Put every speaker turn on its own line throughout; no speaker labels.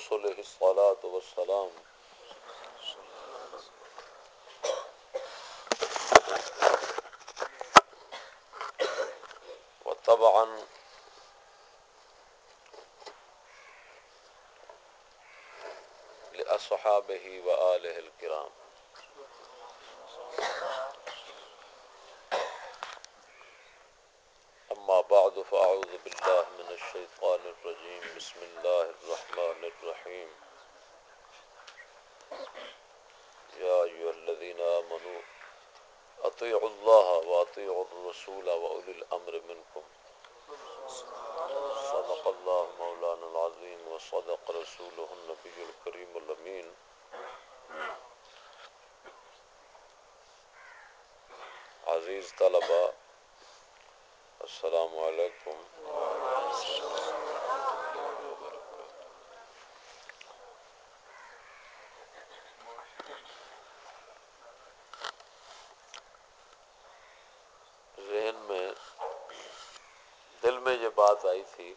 رسله الصلاة والسلام. وطبعا لأصحابه وآله الكرام. الشيطان الرجيم. بسم الله الرحمن الرحيم. يا أيها الذين آمنوا، أطيعوا الله وأطيعوا الرسول وأولي الأمر منكم. صدق الله مولانا العظيم وصدق رسوله النبي الكريم الأمين. عزيز طلبة السلام علیکم ذہن میں دل بات آئی تھی۔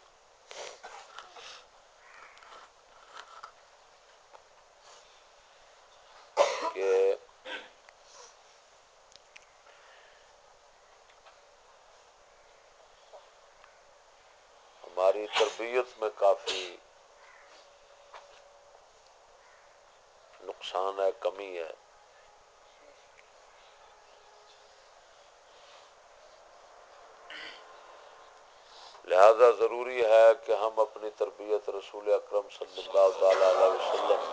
کہ ہماری تربیت میں کافی نقصان ہے کمی ہے۔ لہذا ضروری ہے کہ ہم اپنی تربیت رسول اکرم صلی اللہ تعالی علیہ وسلم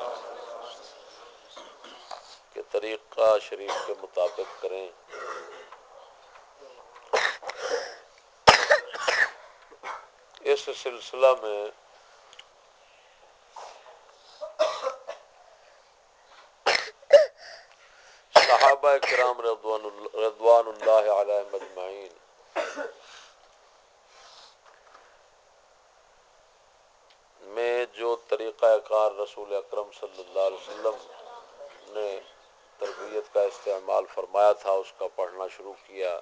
کے طریقہ شریف کے مطابق کریں۔ اس سلسلہ میں صحابہ کرام رضوان اللہ علیہ مجمعین میں جو طریقہ کار رسول اکرم صلی اللہ علیہ وسلم نے تربیت کا استعمال فرمایا تھا، اس کا پڑھنا شروع کیا۔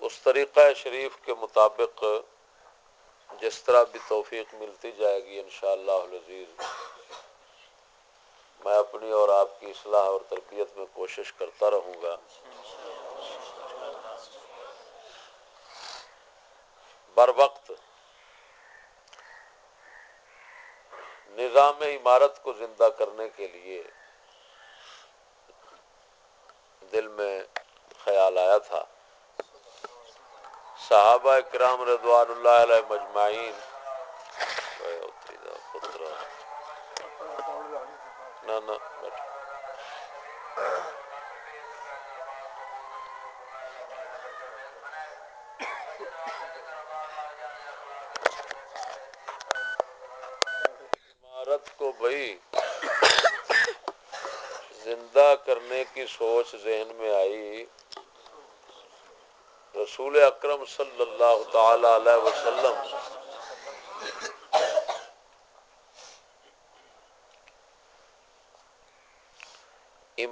اس طریقہ شریف کے مطابق جس طرح بھی توفیق ملتی جائے گی انشاءاللہ العزیز میں اپنی اور آپ کی اصلاح اور تربیت میں کوشش کرتا رہوں گا۔ بر وقت نظام عمارت کو زندہ کرنے کے لیے دل میں خیال آیا تھا۔ صحابہ کرام رضوان اللہ علیہ مجمعین عمارت کو بھائی زندہ کرنے کی سوچ ذہن میں آئی۔ رسول اکرم صلی اللہ تعالی علیہ وسلم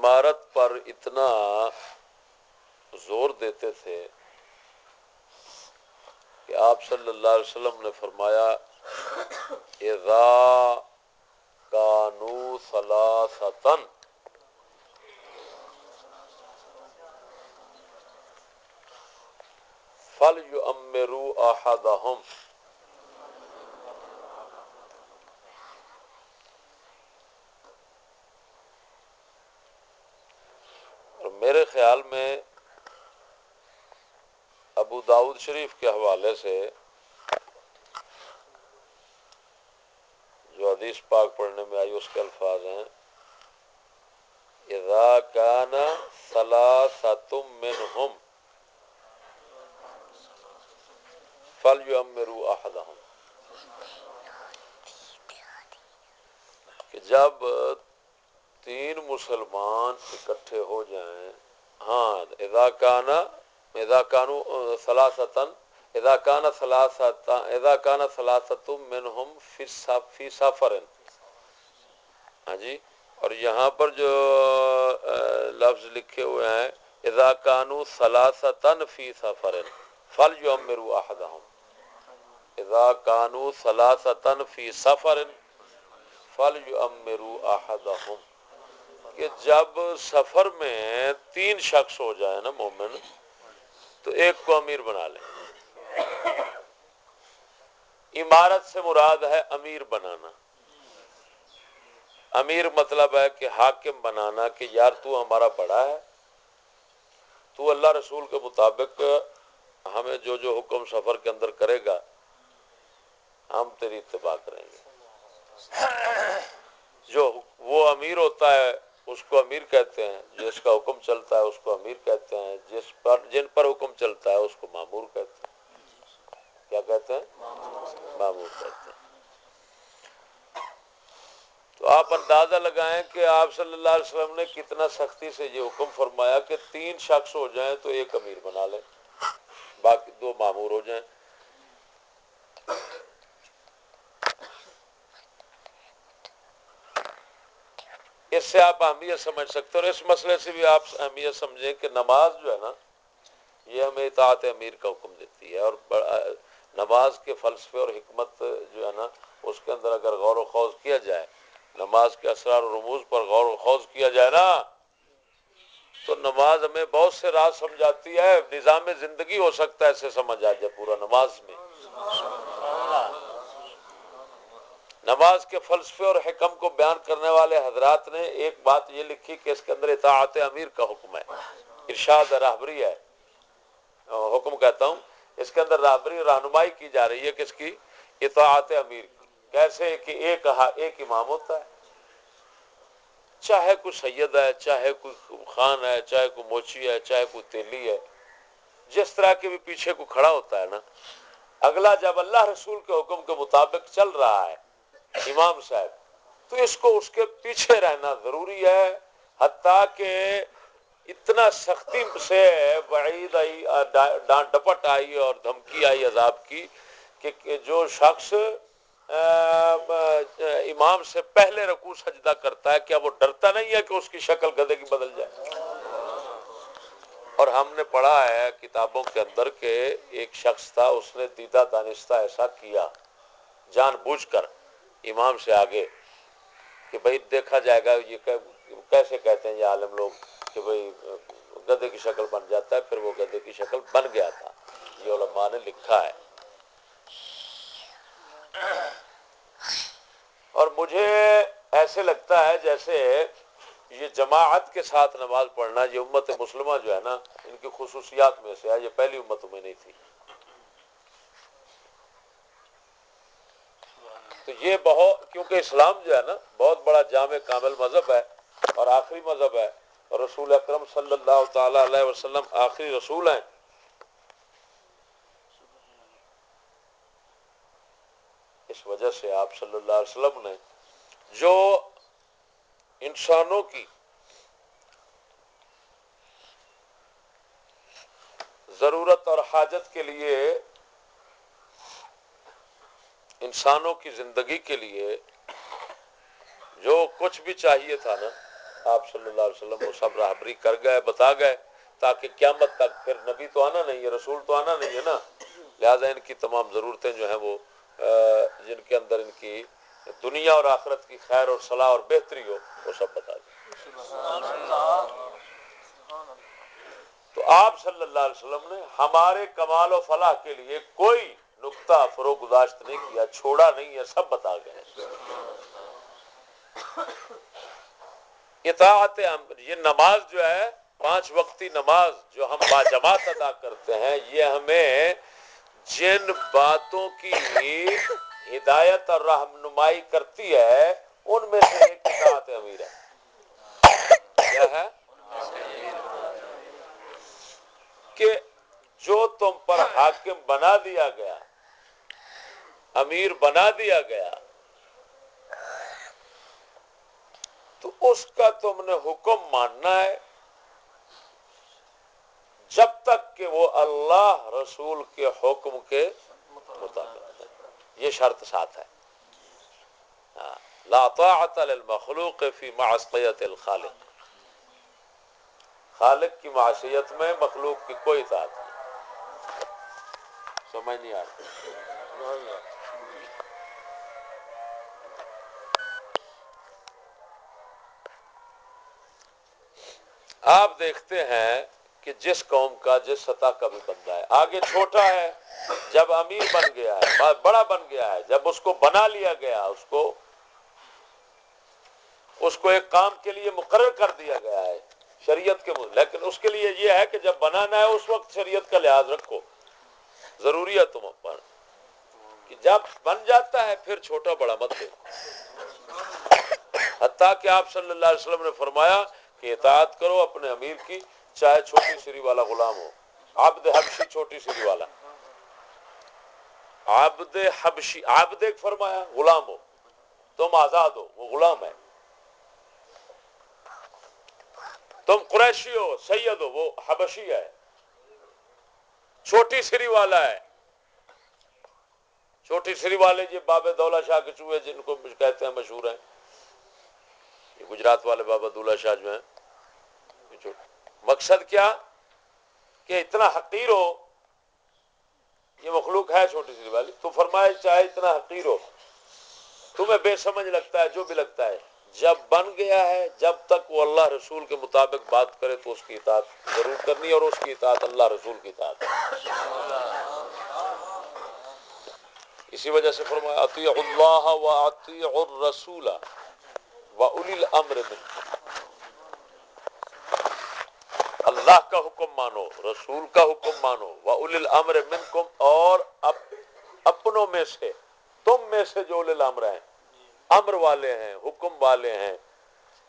عمارت پر اتنا زور دیتے تھے کہ آپ صلی اللہ علیہ وسلم نے فرمایا، اذا کانو ثلاثتن فل یو امرو احدہم اور میرے خیال میں ابو داود شریف کے حوالے سے جو حدیث پاک پڑھنے میں آئی اس کے الفاظ ہیں۔ اذا کان ثلاثتم منہم فل یو امرو احدہم۔ کہ جب تین مسلمان اکٹھے ہو جائیں ہاں اذا کانا اذا اذا اذا فی سفر. ہاں جی؟ اور یہاں پر جو لفظ لکھے ہوئے ہیں، اذا کانو ثلاثتن فی سفر فل یعمروا احدهم اذا کانو ثلاثتن فی سفر فل احدهم کہ جب سفر میں تین شخص ہو جائے نا مومن تو ایک کو امیر بنا لیں۔ عمارت سے مراد ہے امیر بنانا۔ امیر مطلب ہے کہ حاکم بنانا کہ یار تو ہمارا بڑا ہے، تو اللہ رسول کے مطابق ہمیں جو جو حکم سفر کے اندر کرے گا، ہم تیری اتباع کریں گے۔ جو وہ امیر ہوتا ہے اس کو امیر کہتے ہیں، جس کا حکم چلتا ہے اس کو امیر کہتے ہیں، جس پر، جن پر حکم چلتا ہے اس کو معمور کہتے ہیں۔ کیا کہتے ہیں؟ معمور کہتے ہیں۔ تو آپ اندازہ لگائیں کہ آپ صلی اللہ علیہ وسلم نے کتنا سختی سے یہ حکم فرمایا کہ تین شخص ہو جائیں تو ایک امیر بنا لیں، باقی دو معمور ہو جائیں۔ اس سے آپ اہمیت سمجھ سکتے اور اس مسئلے سے بھی آپ اہمیت سمجھیں کہ نماز جو ہے نا، یہ ہمیں اطاعت امیر کا حکم دیتی ہے اور نماز کے فلسفے اور حکمت جو ہے نا، اس کے اندر اگر غور و خوض کیا جائے، نماز کے اسرار و رموز پر غور و خوض کیا جائے نا، تو نماز ہمیں بہت سے راز سمجھاتی ہے، نظام زندگی ہو سکتا ہے ایسے سمجھ آ جائے پورا نماز میں۔ نماز کے فلسفے اور حکم کو بیان کرنے والے حضرات نے ایک بات یہ لکھی کہ اس کے اندر اطاعت امیر کا حکم ہے، ارشاد رہبری ہے۔ حکم کہتا ہوں، اس کے اندر رہبری رہنمائی کی جا رہی ہے کس کی؟ اطاعت امیر کی۔ کیسے کہ ایک ایک امام ہوتا ہے۔ چاہے کوئی سید ہے، چاہے کوئی خان ہے، چاہے کوئی موچی ہے، چاہے کوئی تیلی ہے۔ جس طرح کے بھی پیچھے کو کھڑا ہوتا ہے نا، اگلا جب اللہ رسول کے حکم کے مطابق چل رہا ہے امام صاحب، تو اس کو اس کے پیچھے رہنا ضروری ہے، حتیٰ کہ اتنا سختی سے وعید آئی، ڈانٹ ڈپٹ آئی اور دھمکی آئی عذاب کی کہ جو شخص امام سے پہلے رکوع سجدہ کرتا ہے، کیا وہ ڈرتا نہیں ہے کہ اس کی شکل گدے کی بدل جائے؟ اور ہم نے پڑھا ہے کتابوں کے اندر کہ ایک شخص تھا، اس نے دیدہ دانستہ ایسا کیا، جان بوجھ کر۔ امام سے آگے کہ بھائی دیکھا جائے گا یہ کیسے کہتے ہیں یہ عالم لوگ کہ بھائی، گدے کی شکل بن جاتا ہے، پھر وہ گدے کی شکل بن گیا تھا۔ یہ علماء نے لکھا ہے۔ اور مجھے ایسے لگتا ہے جیسے یہ جماعت کے ساتھ نماز پڑھنا، یہ امت مسلمہ جو ہے نا، ان کی خصوصیات میں سے ہے، یہ پہلی امت میں نہیں تھی۔ تو یہ بہت کیونکہ اسلام جو ہے نا، بہت بڑا جامع کامل مذہب ہے اور آخری مذہب ہے۔ اور رسول اکرم صلی اللہ تعالی علیہ وسلم آخری رسول ہیں۔ اس وجہ سے آپ صلی اللہ علیہ وسلم نے جو انسانوں کی ضرورت اور حاجت کے لیے انسانوں کی زندگی کے لیے جو کچھ بھی چاہیے تھا نا، آپ صلی اللہ علیہ وسلم وہ سب رہبری کر گئے، بتا گئے، تاکہ قیامت تک پھر نبی تو آنا نہیں ہے، رسول تو آنا نہیں ہے نا۔ لہذا ان کی تمام ضرورتیں جو ہیں وہ جن کے اندر ان کی دنیا اور آخرت کی خیر اور صلاح اور بہتری ہو، وہ سب بتا دیں۔ تو آپ صلی اللہ علیہ وسلم نے ہمارے کمال و فلاح کے لیے کوئی نقطہ فروغ گزاشت نہیں کیا، چھوڑا نہیں ہے، سب بتا گئے اطاعت یہ نماز جو ہے، پانچ وقتی نماز جو ہم با جماعت ادا کرتے ہیں، یہ ہمیں جن باتوں کی ہدایت اور رہنمائی کرتی ہے، ان میں سے ایک اطاعت امیر ہے۔ کیا ہے؟ کہ جو تم پر حاکم بنا دیا گیا امیر بنا دیا گیا۔ تو اس کا تم نے حکم ماننا ہے۔ جب تک کہ وہ اللہ رسول کے حکم کے مطابق یہ شرط ساتھ ہے۔ ہاں۔ لا طاعت للمخلوق فی معصیت الخالق۔ خالق کی معاشیت میں مخلوق کی کوئی اطاعت نہیں۔ سمجھ نہیں آ رہی۔ آپ دیکھتے ہیں کہ جس قوم کا جس سطح کا بھی بندہ ہے، آگے چھوٹا ہے، جب امیر بن گیا ہے، بڑا بن گیا ہے، جب اس کو بنا لیا گیا، اس کو اس کو ایک کام کے لیے مقرر کر دیا گیا ہے شریعت کے لیکن اس کے لیے یہ ہے کہ جب بنانا ہے، اس وقت شریعت کا لحاظ رکھو۔ ضروری ہے تم پر کہ جب بن جاتا ہے، پھر چھوٹا بڑا مت دے۔ حتیٰ کہ آپ صلی اللہ علیہ وسلم نے فرمایا کہ اطاعت کرو، اپنے امیر کی، چاہے چھوٹی سری والا غلام ہو۔ عبد حبشی چھوٹی سری والا۔ عبد حبشی، عبد ایک فرمایا، غلام ہو۔ تم آزاد ہو، وہ غلام ہے۔ تم قریشی ہو، سید ہو، وہ حبشی ہے۔ چھوٹی سری والا ہے۔ چھوٹی سری والے یہ بابے دولا شاہ کے چوہے جن کو کہتے ہیں مشہور ہیں۔ یہ گجرات والے بابا دولا شاہ جو ہیں۔ مقصد کیا؟ کہ اتنا حقیر ہو، یہ مخلوق ہے چھوٹی سی والی، تو فرمائے چاہے اتنا حقیر ہو۔ تمہیں بے سمجھ لگتا ہے، جو بھی لگتا ہے۔ جب بن گیا ہے، جب تک وہ اللہ رسول کے مطابق بات کرے، تو اس کی اطاعت ضرور کرنی اور اس کی اطاعت اللہ رسول کی اطاعت اسی وجہ سے فرمایا اطیع اللہ و اطیع الرسول و اولی الامر من اللہ کا حکم مانو، رسول کا حکم مانو و اولی الامر منکم اور اپنوں میں سے، تم میں سے جو اولی الامر ہیں، امر والے ہیں، حکم والے ہیں،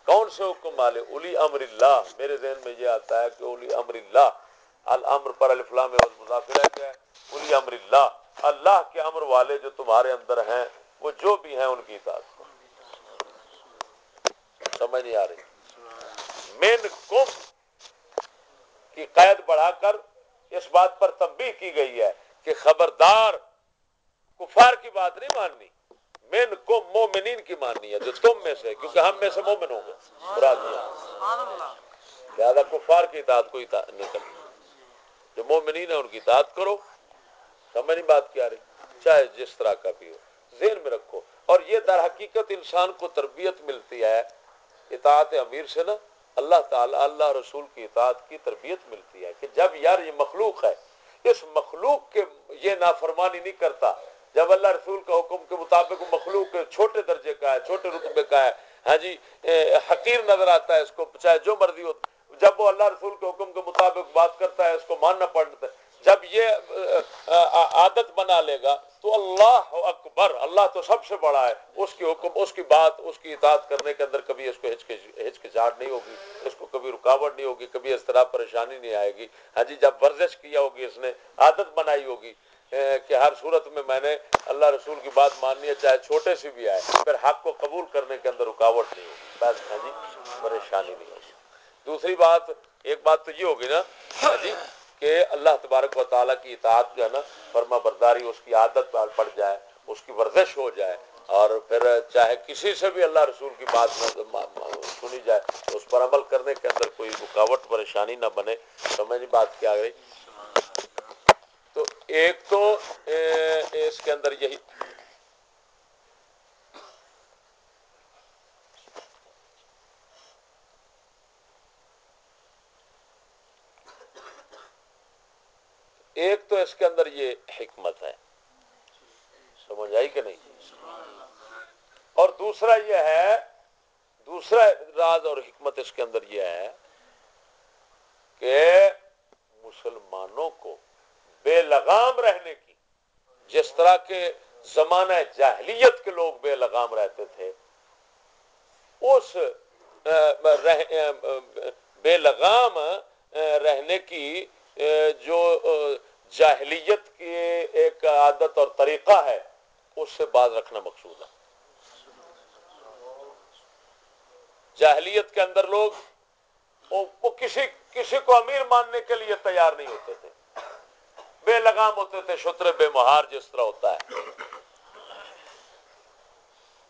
کون سے حکم والے؟ الی امر اللہ میرے ذہن میں یہ آتا ہے کہ الی امر اللہ الامر پر الفلام مضافر ہے کیا ہے الی امر اللہ اللہ کے امر والے جو تمہارے اندر ہیں، وہ جو بھی ہیں، ان کی اطاعت سمجھ نہیں آ رہی۔ مین کم کی قید بڑھا کر اس بات پر تنبیہ کی گئی ہے کہ خبردار کفار کی بات نہیں ماننی، من کو مومنین کی ماننی ہے، جو تم میں سے، کیونکہ ہم میں سے مومن ہوں گے مراد لہٰذا کفار کی اطاعت کو نہیں کرنی۔ جو مومنین ہیں، ان کی اطاعت کرو۔ سمجھ نہیں بات کیا رہی؟ چاہے جس طرح کا بھی ہو۔ ذہن میں رکھو۔ اور یہ در حقیقت انسان کو تربیت ملتی ہے۔ اطاعت امیر سے نا اللہ تعالی اللہ رسول کی اطاعت کی تربیت ملتی ہے کہ جب یار یہ مخلوق ہے، اس مخلوق کے یہ نافرمانی نہیں کرتا۔ جب اللہ رسول کا حکم کے مطابق مخلوق چھوٹے درجے کا ہے، چھوٹے رتبے کا ہے ہاں جی حقیر نظر آتا ہے اس کو، چاہے جو مرضی ہو۔ جب وہ اللہ رسول کے حکم کے مطابق بات کرتا ہے، اس کو ماننا پڑتا ہے۔ جب یہ عادت بنا لے گا تو اللہ اکبر، اللہ تو سب سے بڑا ہے۔ اس کی حکم، اس کی بات، اس کی اطاعت کرنے کے اندر کبھی اس کو ہچکچاہٹ نہیں ہوگی، اس کو کبھی رکاوٹ نہیں ہوگی، کبھی اس طرح پریشانی نہیں آئے گی۔ ہاں جی جب ورزش کیا ہوگی، اس نے عادت بنائی ہوگی کہ ہر صورت میں میں نے اللہ رسول کی بات ماننی ہے، چاہے چھوٹے سے بھی آئے، پھر حق کو قبول کرنے کے اندر رکاوٹ نہیں ہوگی۔ بس ہاں جی پریشانی نہیں ہوگی۔ دوسری بات، ایک بات تو یہ ہوگی نا ہاں جی کہ اللہ تبارک و تعالیٰ کی اطاعت جو ہے نا، فرما برداری، اس کی عادت پڑ جائے، اس کی ورزش ہو جائے، اور پھر چاہے کسی سے بھی اللہ رسول کی بات سنی جائے، اس پر عمل کرنے کے اندر کوئی رکاوٹ، پریشانی نہ بنے، سمجھ بات کیا گئی؟ تو ایک تو اس کے اندر یہی ایک تو اس کے اندر یہ حکمت ہے۔ سمجھ آئی کہ نہیں؟ اور دوسرا یہ ہے، دوسرا راز اور حکمت اس کے اندر یہ ہے کہ مسلمانوں کو بے لگام رہنے کی، جس طرح کے زمانہ جاہلیت کے لوگ بے لگام رہتے تھے، اس بے لگام رہنے کی جو جاہلیت کی ایک عادت اور طریقہ ہے، اس سے باز رکھنا مقصود ہے۔ جاہلیت کے اندر لوگ، وہ کسی کسی کو امیر ماننے کے لیے تیار نہیں ہوتے تھے۔ بے لگام ہوتے تھے شتر بے مہار، جس طرح ہوتا ہے۔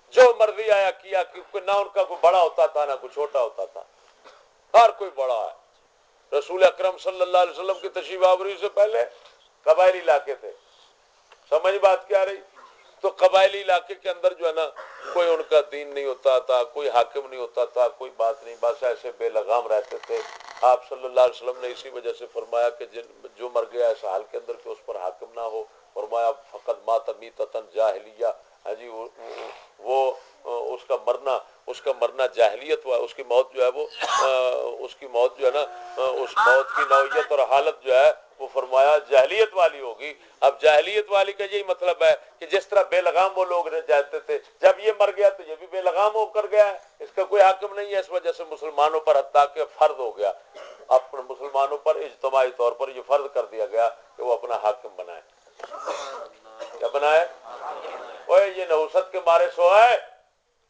جو مرضی آیا، کیا نہ ان کا کوئی بڑا ہوتا تھا، نہ کوئی چھوٹا ہوتا تھا۔ ہر کوئی بڑا ہے۔ رسول اکرم صلی اللہ علیہ وسلم کی تشریف آوری سے پہلے قبائلی علاقے تھے۔ سمجھ بات کیا رہی؟ تو قبائلی علاقے کے اندر جو ہے نا، کوئی ان کا دین نہیں ہوتا تھا، کوئی حاکم نہیں ہوتا تھا، کوئی بات نہیں، بس ایسے بے لگام رہتے تھے۔ آپ صلی اللہ علیہ وسلم نے اسی وجہ سے فرمایا کہ جن جو مر گیا اس حال کے اندر کہ اس پر حاکم نہ ہو۔ فرمایا فقط مات میتن جاہلیہ۔ ہاں جی وہ اس کا مرنا، اس کا مرنا جاہلیت ہوا، اس کی موت جو ہے وہ، اس کی موت جو ہے نا، اس موت کی نوعیت اور حالت جو ہے، وہ فرمایا جہلیت والی ہوگی۔ اب جہلیت والی کا یہی مطلب ہے کہ جس طرح بے لگام وہ لوگ جاتے تھے، جب یہ مر گیا تو یہ بھی بے لگام ہو کر گیا ہے۔ اس کا کوئی حاکم نہیں ہے، اس وجہ سے مسلمانوں پر حتیٰ کہ فرد ہو گیا۔ اپنے مسلمانوں پر اجتماعی طور پر یہ فرض کر دیا گیا کہ وہ اپنا حاکم بنائے۔ کیا بنائے؟ اوے یہ نوسط کے مارے سو ہے؟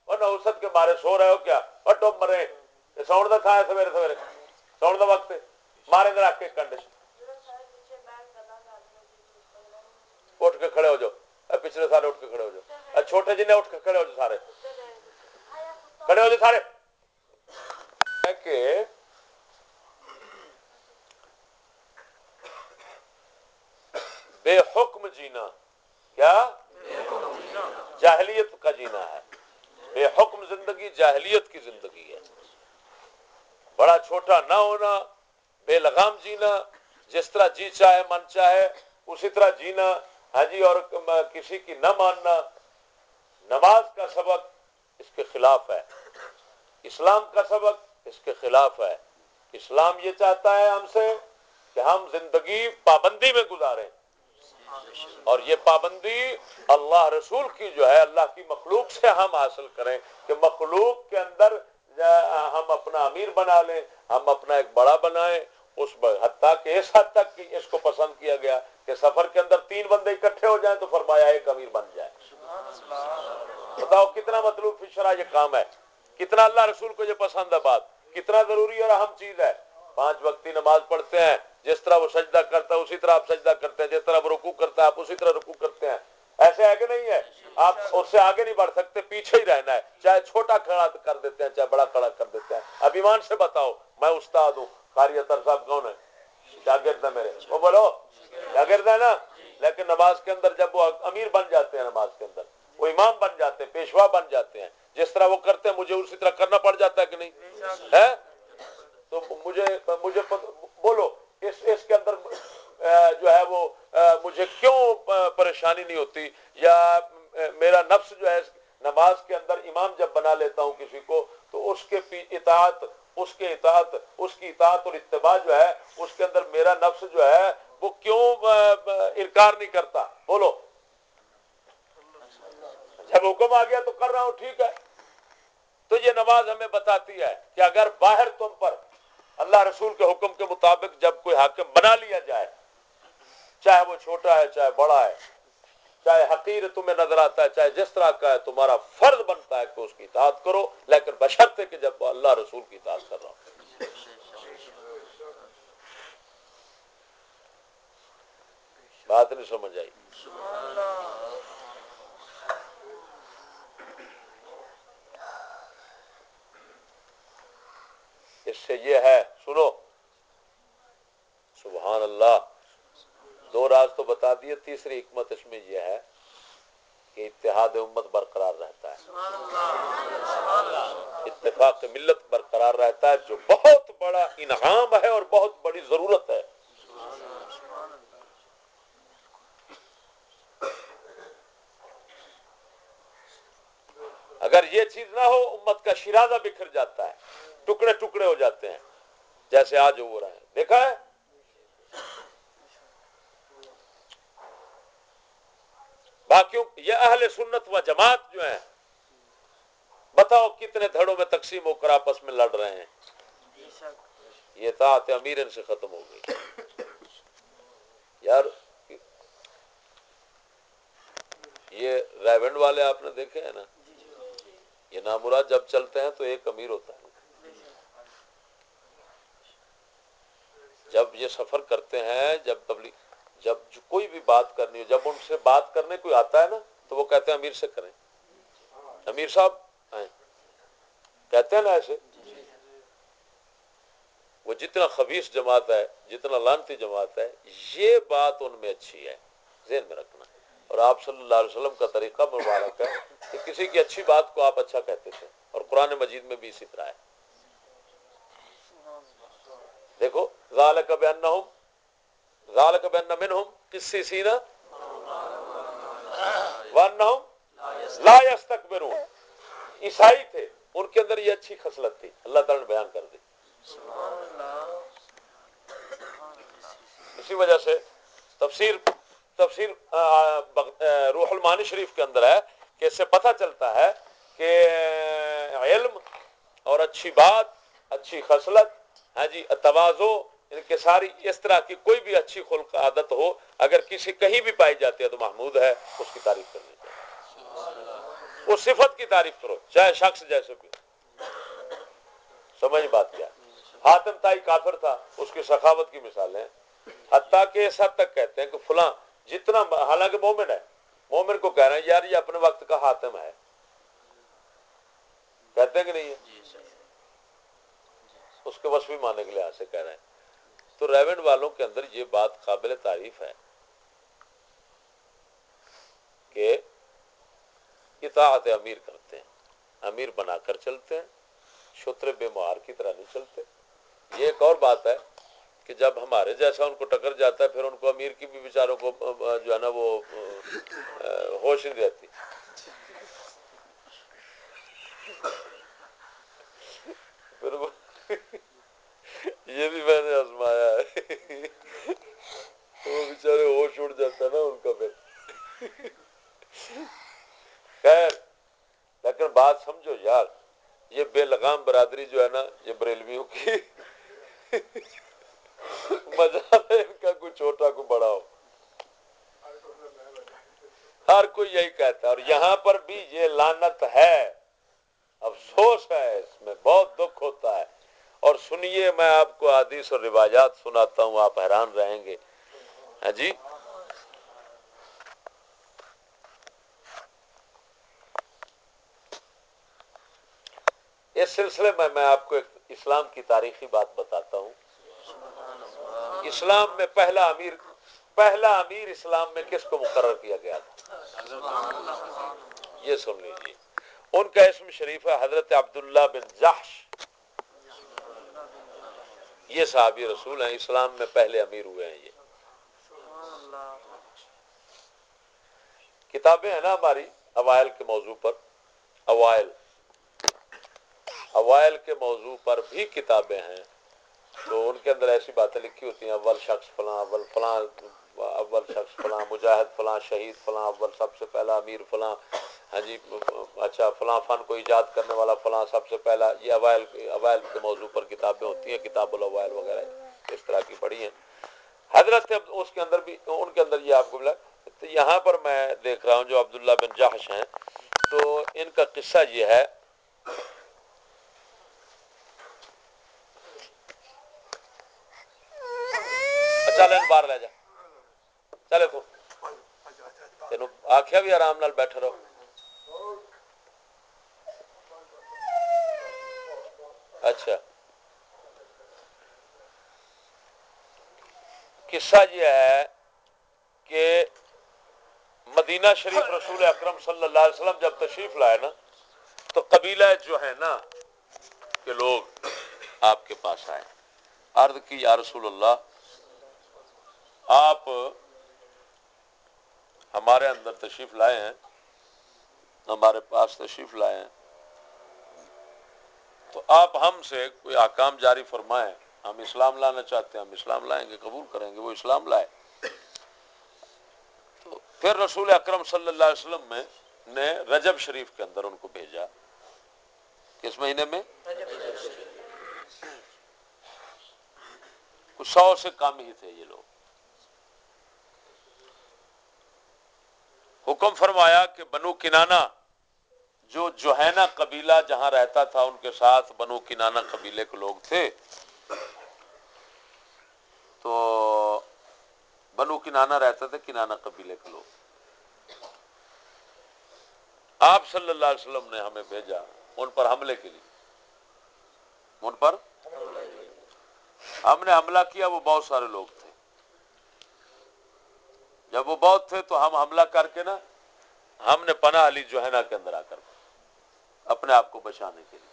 اور نوسط کے مارے سو رہے ہو کیا؟ اور ٹوپ مرے سوڑ دا تھا سویرے سویرے۔ سوڑ دا وقت مارے در کے کنڈیشن اٹھ کے کھڑے ہو جاؤ۔ پچھلے سارے اٹھ کے کھڑے ہو جاؤ۔ چھوٹے جن اٹھ کے کھڑے ہو جاؤ سارے۔ کھڑے ہو جاؤ سارے۔ کہ بے حکم جینا کیا جاہلیت کا جینا ہے بے حکم زندگی جاہلیت کی زندگی ہے بڑا چھوٹا نہ ہونا، بے لگام جینا، جس طرح جی چاہے، من چاہے، اسی طرح جینا ہاں جی اور کسی کی نہ ماننا، نماز کا سبق اس کے خلاف ہے۔ اسلام کا سبق اس کے خلاف ہے۔ اسلام یہ چاہتا ہے ہم سے کہ ہم زندگی پابندی میں گزاریں۔ اور یہ پابندی اللہ رسول کی جو ہے، اللہ کی مخلوق سے ہم حاصل کریں کہ مخلوق کے اندر ہم اپنا امیر بنا لیں، ہم اپنا ایک بڑا بنائیں، اس حتیٰ کہ اس حد تک اس کو پسند کیا گیا کہ سفر کے اندر تین بندے اکٹھے ہو جائیں تو فرمایا ایک امیر بن جائے۔ بتاؤ کتنا مطلوب فشرا یہ کام ہے؟ کتنا اللہ رسول کو یہ پسند ہے بات؟ کتنا ضروری اور اہم چیز ہے۔ پانچ وقتی نماز پڑھتے ہیں، جس طرح وہ سجدہ کرتا ہے، اسی طرح آپ سجدہ کرتے ہیں، جس طرح وہ رکو کرتا ہے، آپ اسی طرح رکو کرتے ہیں۔ ایسے ہے کہ نہیں ہے؟ آپ اس سے آگے نہیں بڑھ سکتے پیچھے ہی رہنا ہے۔ چاہے چھوٹا کھڑا کر دیتے ہیں چاہے بڑا کھڑا کر دیتے ہیں۔ اب ایمان سے بتاؤ میں استاد ہوں۔ قاری اطر صاحب کون ہے شاگرد ہے میرے۔ وہ بولو شاگرد ہے نا؟ لیکن نماز کے اندر جب وہ امیر بن جاتے ہیں نماز کے اندر وہ امام بن جاتے ہیں پیشوا بن جاتے ہیں۔ جس طرح وہ کرتے ہیں مجھے اسی طرح کرنا پڑ جاتا ہے کہ نہیں؟ ہے تو مجھے مجھے بولو اس اس کے اندر جو ہے وہ مجھے کیوں پریشانی نہیں ہوتی؟ یا میرا نفس جو ہے، نماز کے اندر امام جب بنا لیتا ہوں کسی کو، تو اس کے اطاعت، اس کے اطاعت، اس کی اطاعت اور اتباع جو ہے، اس کے اندر میرا نفس جو ہے، وہ کیوں انکار نہیں کرتا؟ بولو۔ جب حکم آ گیا تو کر رہا ہوں، ٹھیک ہے۔ تو یہ نماز ہمیں بتاتی ہے کہ اگر باہر تم پر اللہ رسول کے حکم کے مطابق جب کوئی حاکم بنا لیا جائے چاہے وہ چھوٹا ہے، چاہے بڑا ہے، چاہے حقیر تمہیں نظر آتا ہے، چاہے جس طرح کا ہے، تمہارا فرض بنتا ہے کہ اس کی اطاعت کرو، لیکن بشرط کہ جب اللہ رسول کی اطاعت کر رہا ہوں بات نہیں سمجھ آئی۔ اس سے یہ ہے، سنو، سبحان اللہ دو راز تو بتا دیے، تیسری حکمت اس میں یہ ہے کہ اتحاد امت برقرار رہتا ہے۔ اتفاق ملت برقرار رہتا ہے، جو بہت بڑا انعام ہے اور بہت بڑی ضرورت ہے۔ اگر یہ چیز نہ ہو، امت کا شرازہ بکھر جاتا ہے، ٹکڑے ٹکڑے ہو جاتے ہیں، جیسے آج ہو رہا ہے دیکھا ہے؟ باقیوں یہ اہل سنت و جماعت جو ہیں، بتاؤ کتنے دھڑوں میں تقسیم ہو کر آپس میں لڑ رہے ہیں؟ یہ تاط امیر سے ختم ہو گئی۔ یار، یہ ریونڈ والے آپ نے دیکھے ہیں نا؟ یہ نامراد جب چلتے ہیں تو ایک امیر ہوتا ہے۔ جب یہ سفر کرتے ہیں، جب تبلیغ جب کوئی بھی بات کرنی ہو، جب ان سے بات کرنے کوئی آتا ہے نا، تو وہ کہتے ہیں امیر سے کریں۔ امیر صاحب؟ کہتے ہیں نا ایسے؟ وہ جتنا خبیص جماعت ہے، جتنا لانتی جماعت ہے، یہ بات ان میں اچھی ہے۔ ذہن میں رکھنا۔ اور آپ صلی اللہ علیہ وسلم کا طریقہ مبارک ہے کہ کسی کی اچھی بات کو آپ اچھا کہتے تھے۔ اور قرآن مجید میں بھی اسی طرح ہے۔ دیکھو، ذالک بانہم ذالک بان منہم کسی سینا وانہم لا یستکبرون۔ عیسائی تھے، ان کے اندر یہ اچھی خصلت تھی۔ اللہ تعالی نے بیان کر دی۔ اسی وجہ سے تفسیر تفسیر روح المانی شریف کے اندر ہے کہ اس سے پتہ چلتا ہے کہ علم اور اچھی بات، اچھی خصلت ہاں جی توازو ان کے ساری اس طرح کی کوئی بھی اچھی خلق عادت ہو اگر کسی کہیں بھی پائی جاتی ہے تو محمود ہے اس کی تعریف کرنی چاہیے وہ صفت کی تعریف کرو چاہے شخص جیسے بھی سمجھ بات کیا؟ حاتم تائی کافر تھا اس کی سخاوت کی مثالیں حتیٰ کہ اس حد تک کہتے ہیں کہ فلاں جتنا حالانکہ مومن ہے مومن کو کہہ رہے ہیں یار یہ اپنے وقت کا حاتم ہے۔ کہتے ہیں کہ نہیں ہے؟ اس کے وصفی ماننے کے لحاظ سے کہہ رہے ہیں۔ تو ریونڈ والوں کے اندر یہ بات قابل تعریف ہے کہ اطاعت امیر کرتے ہیں، امیر بنا کر چلتے ہیں، شتر بے مہار کی طرح نہیں چلتے۔ یہ ایک اور بات ہے کہ جب ہمارے جیسا ان کو ٹکر جاتا ہے، پھر ان کو امیر کی بھی بیچاروں کو جو ہے نا وہ ہوش نہیں رہتی پھر وہ یہ بھی میں نے آزمایا ہے۔ وہ بیچارے ہوش اڑ جاتا نا ان کا پھر۔ خیر، لیکن بات سمجھو یار، یہ بے لگام برادری جو ہے نا، یہ بریلویوں کی۔ مزہ ان کا کوئی چھوٹا کو بڑا ہو۔ ہر کوئی یہی کہتا ہے، اور یہاں پر بھی یہ لانت ہے۔ افسوس ہے اس میں، بہت دکھ ہوتا ہے۔ اور سنیے، میں آپ کو حدیث اور روایات سناتا ہوں، آپ حیران رہیں گے۔ ہاں جی؟ اس سلسلے میں میں آپ کو ایک اسلام کی تاریخی بات بتاتا ہوں۔ اسلام میں پہلا امیر پہلا امیر اسلام میں کس کو مقرر کیا گیا تھا؟ یہ سن لیجیے ان کا اسم شریف ہے، حضرت عبداللہ بن جحش۔ یہ صحابی رسول ہیں، اسلام میں پہلے امیر ہوئے ہیں یہ۔ کتابیں ہیں نا ہماری، اوائل کے موضوع پر۔ اوائل۔ اوائل کے موضوع پر بھی کتابیں ہیں۔ تو ان کے اندر ایسی باتیں لکھی ہوتی ہیں، اول شخص فلاں، اول فلاں، اول شخص فلاں، مجاہد فلاں، شہید فلاں، اول سب سے پہلا امیر فلاں۔ ہاں جی اچھا فلاں فن کو ایجاد کرنے والا فلاں سب سے پہلا یہ اوائل اوائل کے موضوع پر کتابیں ہوتی ہیں، کتاب الاوائل وغیرہ اس طرح کی پڑھی ہیں۔ حضرت اس کے اندر بھی، ان کے اندر یہ آپ کو ملا، تو یہاں پر میں دیکھ رہا ہوں جو عبداللہ بن جاہش ہیں، تو ان کا قصہ یہ ہے۔ اچھا، چل باہر لے جا۔ چلے تو تین آخیا بھی آرام نال بیٹھا رہو۔ اچھا۔ قصہ یہ ہے کہ مدینہ شریف رسول اکرم صلی اللہ علیہ وسلم جب تشریف لائے نا، تو قبیلہ جو ہے نا، کہ لوگ آپ کے پاس آئے۔ عرض کی، یا رسول اللہ، آپ ہمارے اندر تشریف لائے ہیں، ہمارے پاس تشریف لائے ہیں۔ تو آپ ہم سے کوئی احکام جاری فرمائیں۔ ہم اسلام لانا چاہتے ہیں، ہم اسلام لائیں گے، قبول کریں گے، وہ اسلام لائے۔ تو پھر رسول اکرم صلی اللہ علیہ وسلم میں نے رجب شریف کے اندر ان کو بھیجا۔ کس مہینے میں؟ کچھ سو سے کم ہی تھے یہ لوگ۔ حکم فرمایا کہ بنو کنانا جو جوہینا قبیلہ جہاں رہتا تھا، ان کے ساتھ بنو کنانا قبیلے کے لوگ تھے۔ تو بنو کنانا رہتے تھے کنانا قبیلے کے لوگ۔ آپ صلی اللہ علیہ وسلم نے ہمیں بھیجا ان پر حملے کے لیے۔ ان پر؟ ہم نے حملہ کیا، وہ بہت سارے لوگ تھے۔ جب وہ بہت تھے تو ہم حملہ کر کے نا، ہم نے پناہ لی جو ہے نا کے اندر آ کر۔ اپنے آپ کو بچانے کے لیے۔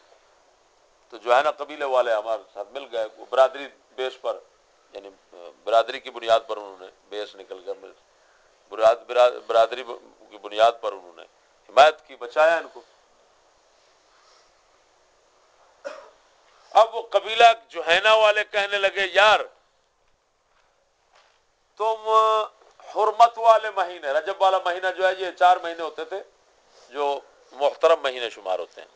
تو جو ہے نا قبیلے والے ہمارے ساتھ مل گئے، وہ برادری بیس پر یعنی برادری کی بنیاد پر انہوں نے بیس نکل کر برادری کی بنیاد پر انہوں نے حمایت کی، بچایا ان کو۔ اب وہ قبیلہ جوہینا والے کہنے لگے، یار، تم حرمت والے مہینے، رجب والا مہینہ جو ہے، یہ چار مہینے ہوتے تھے، جو محترم مہینے شمار ہوتے ہیں۔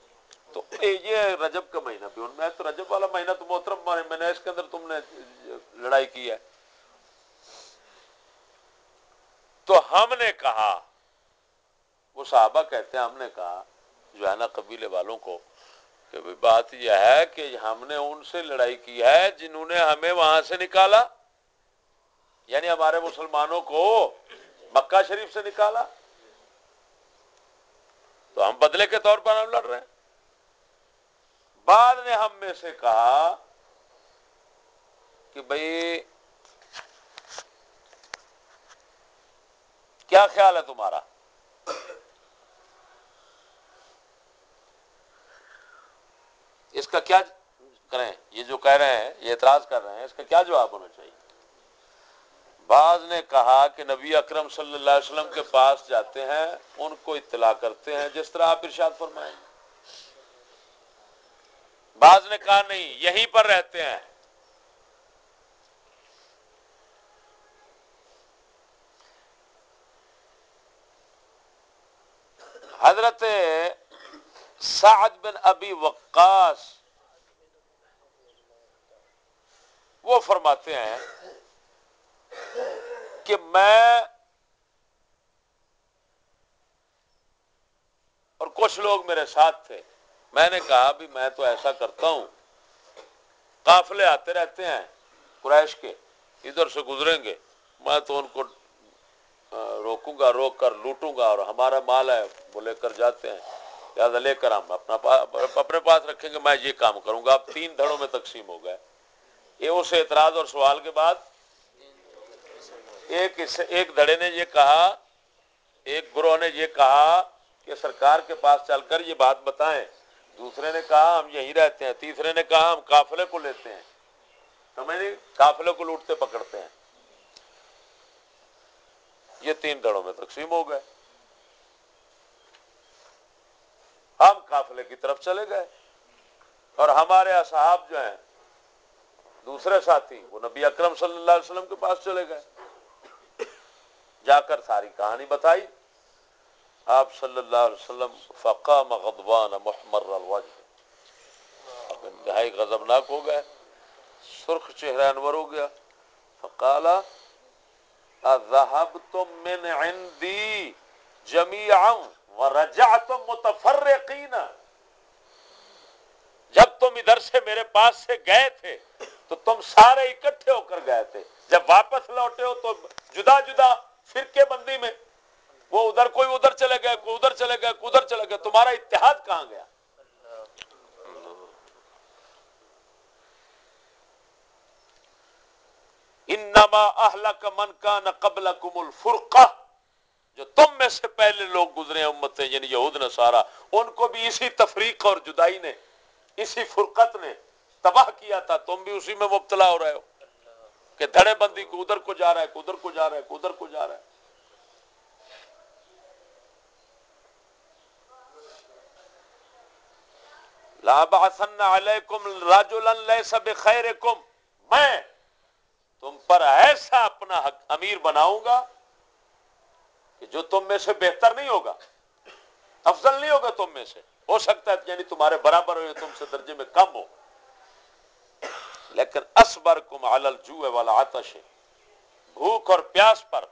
تو یہ رجب کا مہینہ بھی ان میں تو رجب والا مہینہ تو محترم مہینہ اس کے اندر تم نے لڑائی کی ہے۔ تو ہم نے کہا، وہ صحابہ کہتے ہیں، ہم نے کہا، جو ہے نا قبیلے والوں کو، کہ بات یہ ہے کہ ہم نے ان سے لڑائی کی ہے جنہوں نے ہمیں وہاں سے نکالا۔ یعنی ہمارے مسلمانوں کو مکہ شریف سے نکالا۔ تو ہم بدلے کے طور پر ہم لڑ رہے ہیں۔ بعد نے ہم میں سے کہا کہ بھائی، کیا خیال ہے تمہارا؟ اس کا کیا کریں؟ یہ جو کہہ رہے ہیں، یہ اعتراض کر رہے ہیں، اس کا کیا جواب ہونا چاہیے؟ بعض نے کہا کہ نبی اکرم صلی اللہ علیہ وسلم کے پاس جاتے ہیں، ان کو اطلاع کرتے ہیں، جس طرح آپ ارشاد فرمائیں۔ بعض نے کہا نہیں، یہیں پر رہتے ہیں۔ حضرت سعد بن ابی وقاص، وہ فرماتے ہیں کہ میں اور کچھ لوگ میرے ساتھ تھے۔ میں نے کہا بھی میں تو ایسا کرتا ہوں۔ قافلے آتے رہتے ہیں قریش کے، ادھر سے گزریں گے۔ میں تو ان کو روکوں گا، روک کر لوٹوں گا اور ہمارا مال ہے، وہ لے کر جاتے ہیں۔ لہٰذا لے کر ہم اپنا اپنے پاس رکھیں گے، میں یہ کام کروں گا۔ اب تین دھڑوں میں تقسیم ہو گئے۔ یہ اس اعتراض اور سوال کے بعد ایک ایک دھڑے نے یہ کہا، ایک گروہ نے یہ کہا کہ سرکار کے پاس چل کر یہ بات بتائیں۔ دوسرے نے کہا، ہم یہیں رہتے ہیں۔ تیسرے نے کہا، ہم قافلے کو لیتے ہیں۔ سمجھ نہیں؟ قافلے کو لوٹتے پکڑتے ہیں۔ یہ تین دھڑوں میں تقسیم ہو گئے۔ ہم قافلے کی طرف چلے گئے۔ اور ہمارے اصحاب جو ہیں، دوسرے ساتھی، وہ نبی اکرم صلی اللہ علیہ وسلم کے پاس چلے گئے۔ جا کر ساری کہانی بتائی۔ آپ صلی اللہ علیہ وسلم فقام غضبان محمر الوجہ۔ انتہائی غضبناک ہو گئے، سرخ چہرہ انور ہو گیا۔ فقالا، اذهبتم من عندي جميعا ورجعتم متفرقین۔ جب تم ادھر سے میرے پاس سے گئے تھے، تو تم سارے اکٹھے ہو کر گئے تھے۔ جب واپس لوٹے ہو تو جدا جدا فرقے بندی میں؟ وہ ادھر کوئی ادھر چلے گئے، کوئی ادھر چلے گئے، کوئی ادھر چلے گئے، تمہارا اتحاد کہاں گیا؟ انما اہلک من کان قبلکم الفرقہ، جو تم میں سے پہلے لوگ گزرے ہیں امتیں یعنی یہود، نصارہ، ان کو بھی اسی تفریق اور جدائی نے، اسی فرقت نے تباہ کیا تھا، تم بھی اسی میں مبتلا ہو رہے ہو۔ کہ دھڑے بندی کو ادھر کو جا رہا ہے ادھر کو جا رہا ہے ادھر کو جا رہا ہے۔ لا علیکم رجلا لیس بخیرکم۔ میں تم پر ایسا اپنا حق امیر بناؤں گا کہ جو تم میں سے بہتر نہیں ہوگا، افضل نہیں ہوگا تم میں سے۔ ہو سکتا ہے یعنی تمہارے برابر ہو یا تم سے درجے میں کم ہو۔ لیکن اسبر کم الجو والا آتش بھوک اور پیاس پر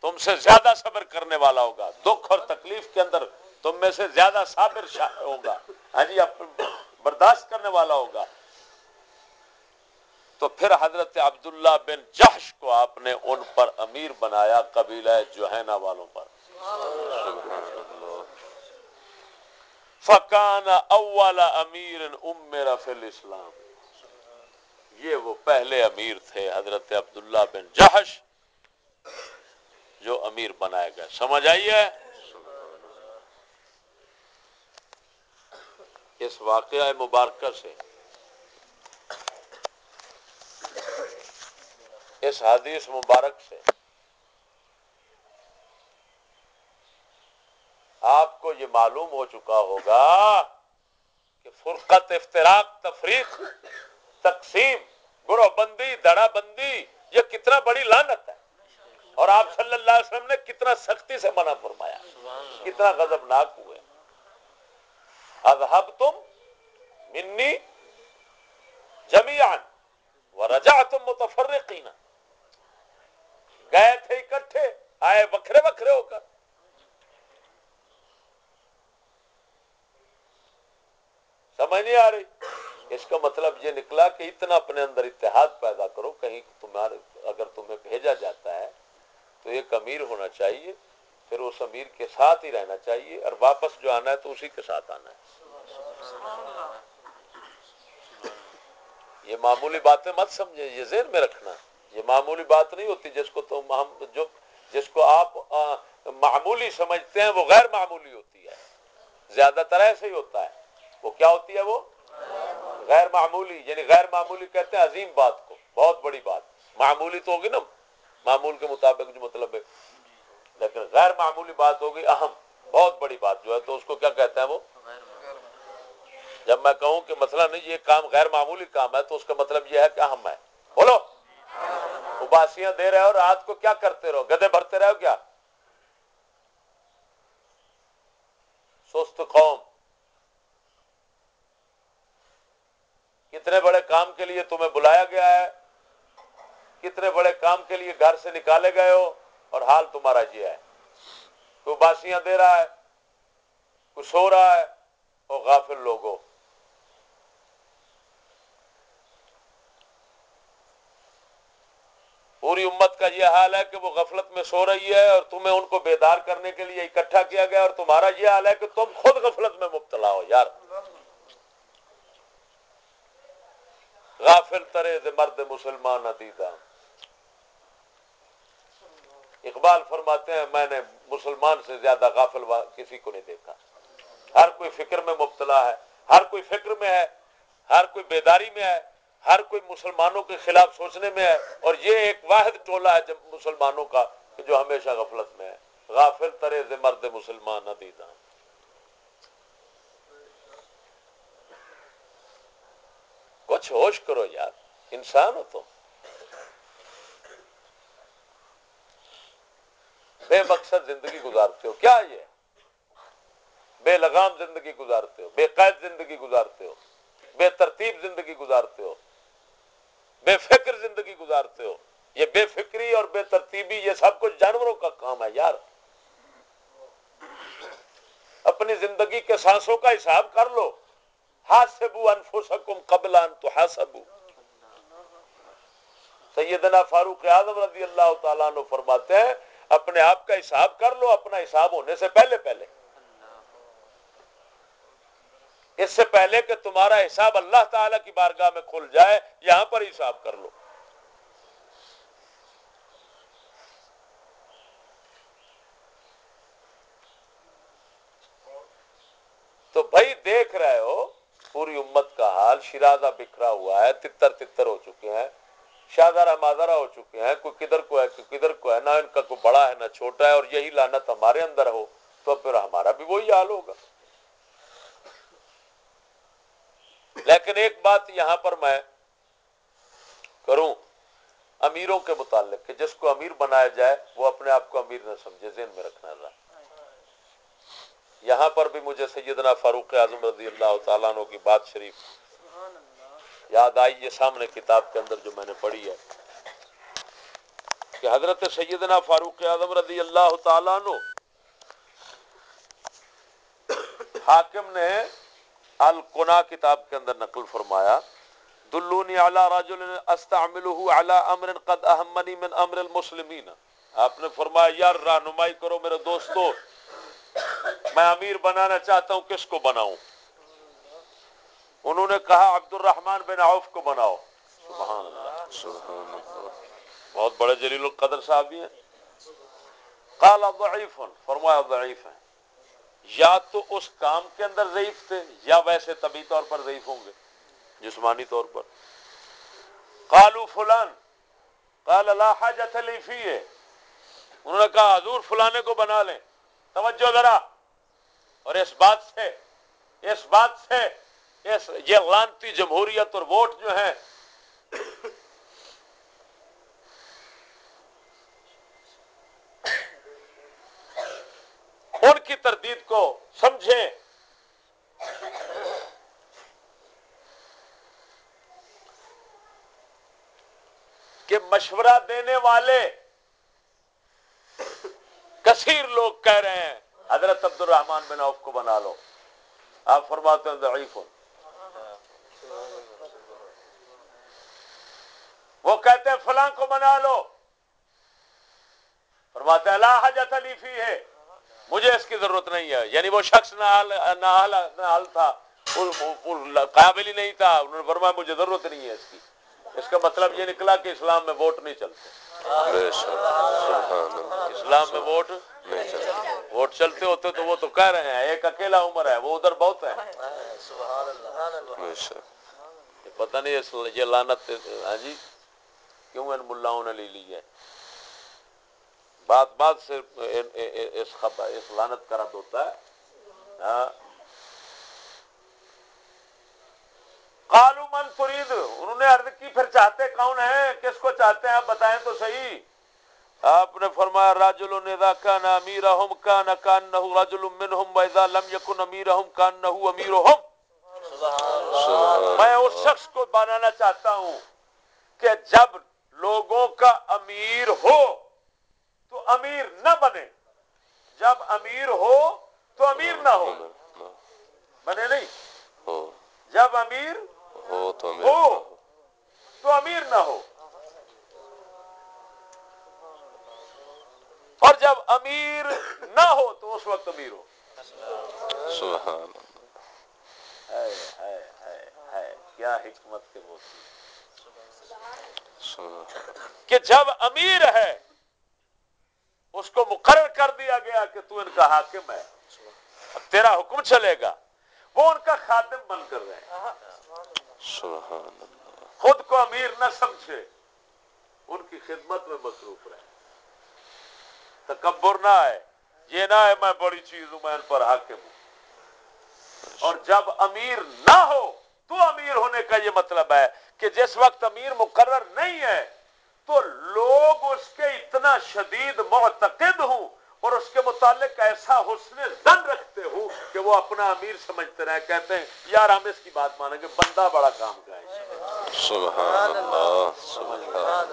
تم سے زیادہ صبر کرنے والا ہوگا۔ دکھ اور تکلیف کے اندر تم میں سے زیادہ صابر ہوگا۔ ہاں جی برداشت کرنے والا ہوگا۔ تو پھر حضرت عبداللہ بن جہش کو آپ نے ان پر امیر بنایا قبیلہ جوہینا والوں پر۔ فکان اول امیر امیر فل اسلام یہ وہ پہلے امیر تھے، حضرت عبداللہ بن جہش، جو امیر بنائے گئے۔ سمجھ آئیے اس واقعہ مبارکہ سے اس حدیث مبارک سے آپ کو یہ معلوم ہو چکا ہوگا کہ فرقت افتراق تفریق تقسیم گروہ بندی دڑا بندی یہ کتنا بڑی لانت ہے۔ اور آپ صلی اللہ علیہ وسلم نے کتنا سختی سے منع فرمایا۔ کتنا غضب ناک ہوئے۔ اذهب تم منی جمیان و رجا تم متفرقین۔ گئے تھے اکٹھے، آئے وکھرے وکھرے ہو کر۔ سمجھ نہیں آ رہی؟ اس کا مطلب یہ نکلا کہ اتنا اپنے اندر اتحاد پیدا کرو، کہیں تمہارے اگر تمہیں بھیجا جاتا ہے، تو ایک امیر ہونا چاہیے، پھر اس امیر کے ساتھ ہی رہنا چاہیے، اور واپس جو آنا ہے تو اسی کے ساتھ آنا ہے۔ یہ معمولی باتیں مت سمجھے یہ ذہن میں رکھنا۔ یہ معمولی بات نہیں ہوتی جس کو تم ہم جو جس کو آپ معمولی سمجھتے ہیں، وہ غیر معمولی ہوتی ہے۔ زیادہ تر ایسے ہی ہوتا ہے۔ وہ کیا ہوتی ہے وہ؟ غیر معمولی یعنی غیر معمولی کہتے ہیں عظیم بات کو، بہت بڑی بات۔ معمولی تو ہوگی نا، معمول کے مطابق جو مطلب ہے۔ لیکن غیر معمولی بات ہوگی، اہم، بہت بڑی بات جو ہے، تو اس کو کیا کہتے ہیں وہ؟ جب میں کہوں کہ مسئلہ نہیں، یہ کام غیر معمولی کام ہے، تو اس کا مطلب یہ ہے کہ اہم ہے۔ بولو۔ اباسیاں دے رہے ہو، رات کو کیا کرتے رہو؟ گدے بھرتے رہو کیا؟ سست قوم۔ کتنے بڑے کام کے لیے تمہیں بلایا گیا ہے؟ کتنے بڑے کام کے لیے گھر سے نکالے گئے ہو؟ اور حال تمہارا یہ ہے۔ کوئی باسیاں دے رہا ہے، کوئی سو رہا ہے، اور غافل لوگوں۔ پوری امت کا یہ حال ہے کہ وہ غفلت میں سو رہی ہے اور تمہیں ان کو بیدار کرنے کے لیے اکٹھا کیا گیا، اور تمہارا یہ حال ہے کہ تم خود غفلت میں مبتلا ہو، یار۔ غافل ترے مرد مسلمان ادیدہ اقبال فرماتے ہیں، میں نے مسلمان سے زیادہ غافل کسی کو نہیں دیکھا۔ ہر کوئی فکر میں مبتلا ہے، ہر کوئی فکر میں ہے، ہر کوئی بیداری میں ہے، ہر کوئی مسلمانوں کے خلاف سوچنے میں ہے۔ اور یہ ایک واحد ٹولہ ہے جب مسلمانوں کا، جو ہمیشہ غفلت میں ہے۔ غافل ترے مرد مسلمان ندیدہ کچھ ہوش کرو یار، انسان ہو تم۔ بے مقصد زندگی گزارتے ہو، کیا یہ؟ بے لگام زندگی گزارتے ہو، بے قید زندگی گزارتے ہو، بے ترتیب زندگی گزارتے ہو، بے فکر زندگی گزارتے ہو۔ یہ بے فکری اور بے ترتیبی، یہ سب کچھ جانوروں کا کام ہے یار۔ اپنی زندگی کے سانسوں کا حساب کر لو۔ حاسبو انفسکم قبل ان تحاسبو سیدنا فاروق اعظم رضی اللہ تعالیٰ عنہ فرماتے ہیں، اپنے آپ کا حساب کر لو، اپنا حساب ہونے سے پہلے پہلے۔ اس سے پہلے کہ تمہارا حساب اللہ تعالی کی بارگاہ میں کھل جائے، یہاں پر حساب کر لو۔ تو بھائی دیکھ رہے ہو پوری امت کا حال شرازہ بکھرا ہوا ہے، تتر تتر ہو چکے ہیں شادارہ مادارہ ہو چکے ہیں، کوئی کدھر کو ہے، کوئی کدھر کو ہے، نہ ان کا کوئی بڑا ہے، نہ چھوٹا ہے، اور یہی لانت ہمارے اندر ہو، تو پھر ہمارا بھی وہی حال ہوگا۔ لیکن ایک بات یہاں پر میں کروں، امیروں کے متعلق، کہ جس کو امیر بنایا جائے، وہ اپنے آپ کو امیر نہ سمجھے، ذہن میں رکھنا رہا یہاں پر بھی مجھے سیدنا فاروق اعظم رضی اللہ تعالیٰ عنہ کی بات شریف یاد آئی یہ سامنے کتاب کے اندر جو میں نے پڑھی ہے کہ حضرت سیدنا فاروق اعظم رضی اللہ تعالیٰ عنہ حاکم نے القنا کتاب کے اندر نقل فرمایا، دلونی علی رجل استعملہ علی امر قد اہمنی من امر المسلمین۔ آپ نے فرمایا، یار رہنمائی کرو میرے دوستو، میں امیر بنانا چاہتا ہوں، کس کو بناؤں؟ انہوں نے کہا عبد الرحمان بن عوف کو بناؤ. سبحان اللہ سبحان اللہ بہت بڑے جلیل القدر صاحب بھی ہیں۔ قال، ضعیف فرمایا، ضعیف ہیں۔ یا تو اس کام کے اندر ضعیف تھے یا ویسے طبی طور پر ضعیف ہوں گے، جسمانی طور پر۔ قالو فلان. قال، لا حاجت لی فی ہے انہوں نے کہا، حضور فلانے کو بنا لیں۔ توجہ ذرا۔ اور اس بات سے، اس بات سے اس یہ لانتی جمہوریت اور ووٹ جو ہیں، ان کی تردید کو سمجھیں۔ کہ مشورہ دینے والے کثیر لوگ کہہ رہے ہیں، حضرت عبد الرحمان بن عوف کو بنا لو۔ آپ فرماتے ہیں ضعیف وہ کہتے ہیں فلاں کو بنا لو۔ فرماتے ہیں اللہ حجت علی فی ہے مجھے اس کی ضرورت نہیں ہے۔ یعنی وہ شخص نہ حل تھا۔ قابل ہی نہیں تھا۔ انہوں نے فرمایا مجھے ضرورت نہیں ہے اس کی۔ اس کا مطلب یہ نکلا کہ اسلام میں ووٹ نہیں چلتے۔ اسلام میں ووٹ نہیں چلتے۔ ووٹ چلتے ہوتے تو وہ تو کہہ رہے ہیں ایک اکیلا عمر ہے وہ ادھر بہت ہے۔ پتہ نہیں یہ لانت ہاں جی؟ کیوں ان ملاؤں نے لے لی ہے؟ بات بات سے اس اس لانت کا رد ہوتا ہے۔ ہاں۔ من فرید انہوں نے عرض کی پھر چاہتے کون ہیں؟ کس کو چاہتے ہیں؟ آپ بتائیں تو صحیح۔ آپ نے فرمایا راجل ندا کان امیرہم کان کانہو رجل منہم وإذا لم يكن امیرہم کانہو امیرہم۔ میں اس شخص کو بنانا چاہتا ہوں کہ جب لوگوں کا امیر ہو تو امیر نہ بنے۔ جب امیر ہو تو امیر نہ ہو۔ بنے نہیں۔ جب امیر ہو تو امیر ہو تو امیر نہ ہو۔ اور جب امیر نہ ہو تو اس وقت امیر ہو۔ سبحان کیا حکمت کے وہ کہ جب امیر ہے، اس کو مقرر کر دیا گیا کہ تو ان کا حاکم ہے۔ تیرا حکم چلے گا۔ وہ ان کا خاتم بن کر رہے ہیں۔ خود کو امیر نہ سمجھے، ان کی خدمت میں مصروف رہے۔ تکبر نہ ہے یہ نہ ہے میں بڑی چیز ہوں، میں ان پر حاکم ہوں۔ اور جب امیر نہ ہو تو امیر ہونے کا یہ مطلب ہے کہ جس وقت امیر مقرر نہیں ہے تو لوگ اس کے اتنا شدید معتقد ہوں اور اس کے متعلق ایسا حسن زن رکھتے ہوں کہ وہ اپنا امیر سمجھتے رہے کہتے ہیں یار ہم اس کی بات مانیں گے بندہ بڑا کام کا ہے سبحان اللہ سبحان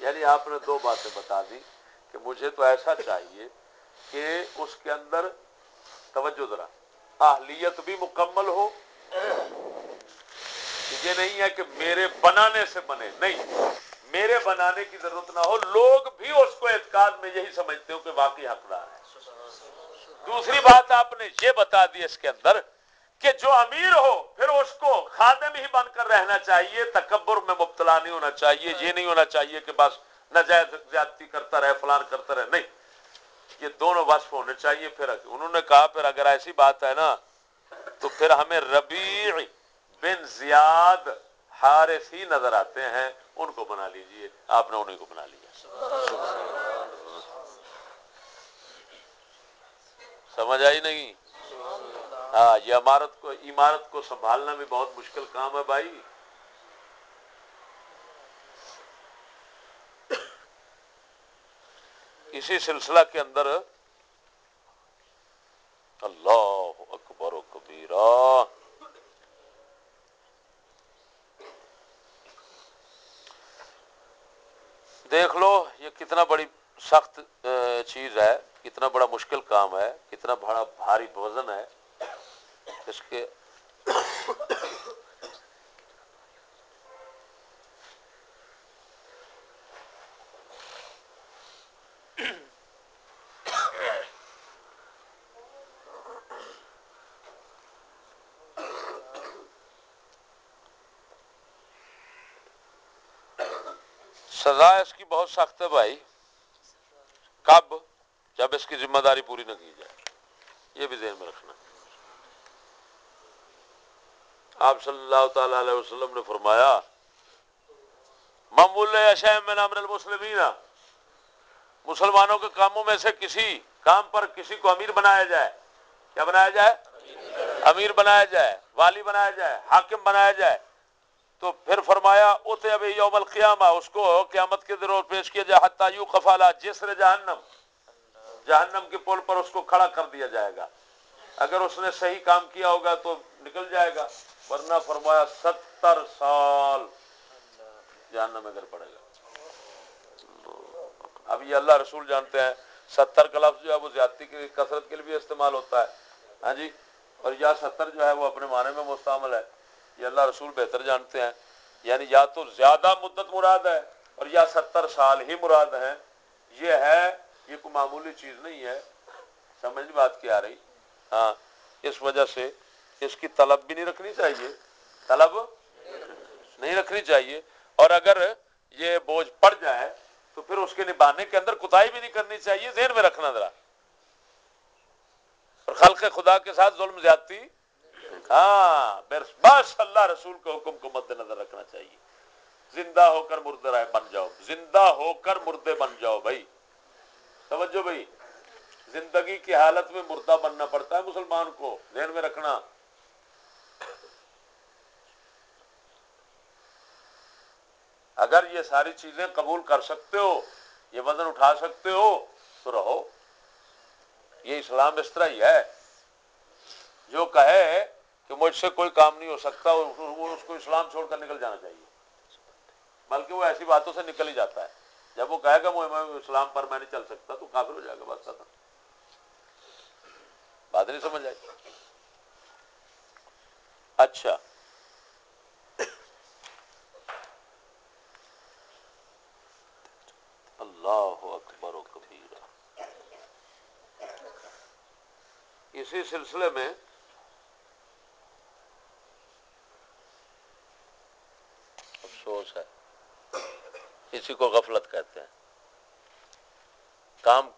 یعنی آپ نے دو باتیں بتا دی کہ مجھے تو ایسا چاہیے کہ اس کے اندر توجہ ذرا، اہلیت بھی مکمل ہو، یہ نہیں ہے کہ میرے بنانے سے بنے، نہیں، میرے بنانے کی ضرورت نہ ہو، لوگ بھی اس کو اعتقاد میں یہی سمجھتے ہو کہ واقعی حقدار ہے دوسری بات آپ نے یہ بتا دی اس کے اندر کہ جو امیر ہو، پھر اس کو خادم ہی بن کر رہنا چاہیے، تکبر میں مبتلا نہیں ہونا چاہیے، یہ نہیں ہونا چاہیے کہ بس نجائز زیادتی کرتا رہے، فلان کرتا رہے، نہیں۔ یہ دونوں وصف ہونے چاہیے۔ پھر انہوں نے کہا، پھر اگر ایسی بات ہے نا، تو پھر ہمیں ربیع بن زیاد حارثی نظر آتے ہیں۔ ان کو بنا لیجیے۔ آپ نے انہیں کو بنا لیا۔ سمجھ آئی نہیں؟ ہاں یہ عمارت کو عمارت کو سنبھالنا بھی بہت مشکل کام ہے بھائی۔ اسی سلسلہ کے اندر اللہ اکبر و کبیرہ۔ دیکھ لو، یہ کتنا بڑی سخت چیز ہے، کتنا بڑا مشکل کام ہے، کتنا بڑا بھاری وزن ہے، اس کے سزا اس کی بہت سخت ہے بھائی۔ کب؟ جب اس کی ذمہ داری پوری نہ کی جائے۔ یہ بھی ذہن میں رکھنا۔ آپ صلی اللہ تعالی علیہ وسلم نے فرمایا ممول میں المسلمین. مسلمانوں کے کاموں میں سے کسی کام پر کسی کو امیر بنایا جائے۔ کیا بنایا جائے؟ امیر بنایا جائے، والی بنایا جائے، حاکم بنایا جائے۔ تو پھر فرمایا اتنے ابھی یوم القیامہ، اس کو قیامت کے ضرور پیش کیا جائے، حتیٰ یو کفالا جسر جہنم۔ جہنم کے پول پر اس کو کھڑا کر دیا جائے گا۔ اگر اس نے صحیح کام کیا ہوگا تو نکل جائے گا۔ ورنہ فرمایا، ستر سال جہنم میں اگر پڑے گا۔ اب یہ اللہ رسول جانتے ہیں، ستر کا لفظ جو ہے، وہ زیادتی کی کثرت کے لیے بھی استعمال ہوتا ہے۔ ہاں جی؟ اور یا ستر جو ہے، وہ اپنے معنی میں مستعمل ہے۔ یہ اللہ رسول بہتر جانتے ہیں۔ یعنی یا تو زیادہ مدت مراد ہے اور یا ستر سال ہی مراد ہے یہ ہے، یہ کوئی معمولی چیز نہیں ہے۔ سمجھ بات کیا رہی۔ ہاں اس وجہ سے اس کی طلب بھی نہیں رکھنی چاہیے۔ طلب نہیں رکھنی چاہیے۔ اور اگر یہ بوجھ پڑ جائے تو پھر اس کے نبھانے کے اندر کتائی بھی نہیں کرنی چاہیے۔ ذہن میں رکھنا ذرا۔ اور خلق خدا کے ساتھ ظلم زیادتی ہاں بس اللہ رسول کے حکم کو مد نظر رکھنا چاہیے۔ زندہ ہو کر مردے رائے بن جاؤ۔ زندہ ہو کر مردے بن جاؤ بھائی۔ توجہ بھائی۔ زندگی کی حالت میں مردہ بننا پڑتا ہے مسلمان کو۔ ذہن میں رکھنا۔ اگر یہ ساری چیزیں قبول کر سکتے ہو، یہ وزن اٹھا سکتے ہو، تو رہو۔ یہ اسلام اس طرح ہی ہے۔ جو کہے کہ مجھ سے کوئی کام نہیں ہو سکتا وہ اس کو اسلام چھوڑ کر نکل جانا چاہیے۔ بلکہ وہ ایسی باتوں سے نکل ہی جاتا ہے۔ جب وہ کہے گا میں اسلام پر میں نہیں چل سکتا تو کافر ہو جائے گا، بات ختم۔ بات نہیں سمجھ آئی۔ اچھا۔ اللہ اکبر و کبیر۔ اسی سلسلے میں افسوس ہے۔ اسی کو غفلت کہتے ہیں۔ کام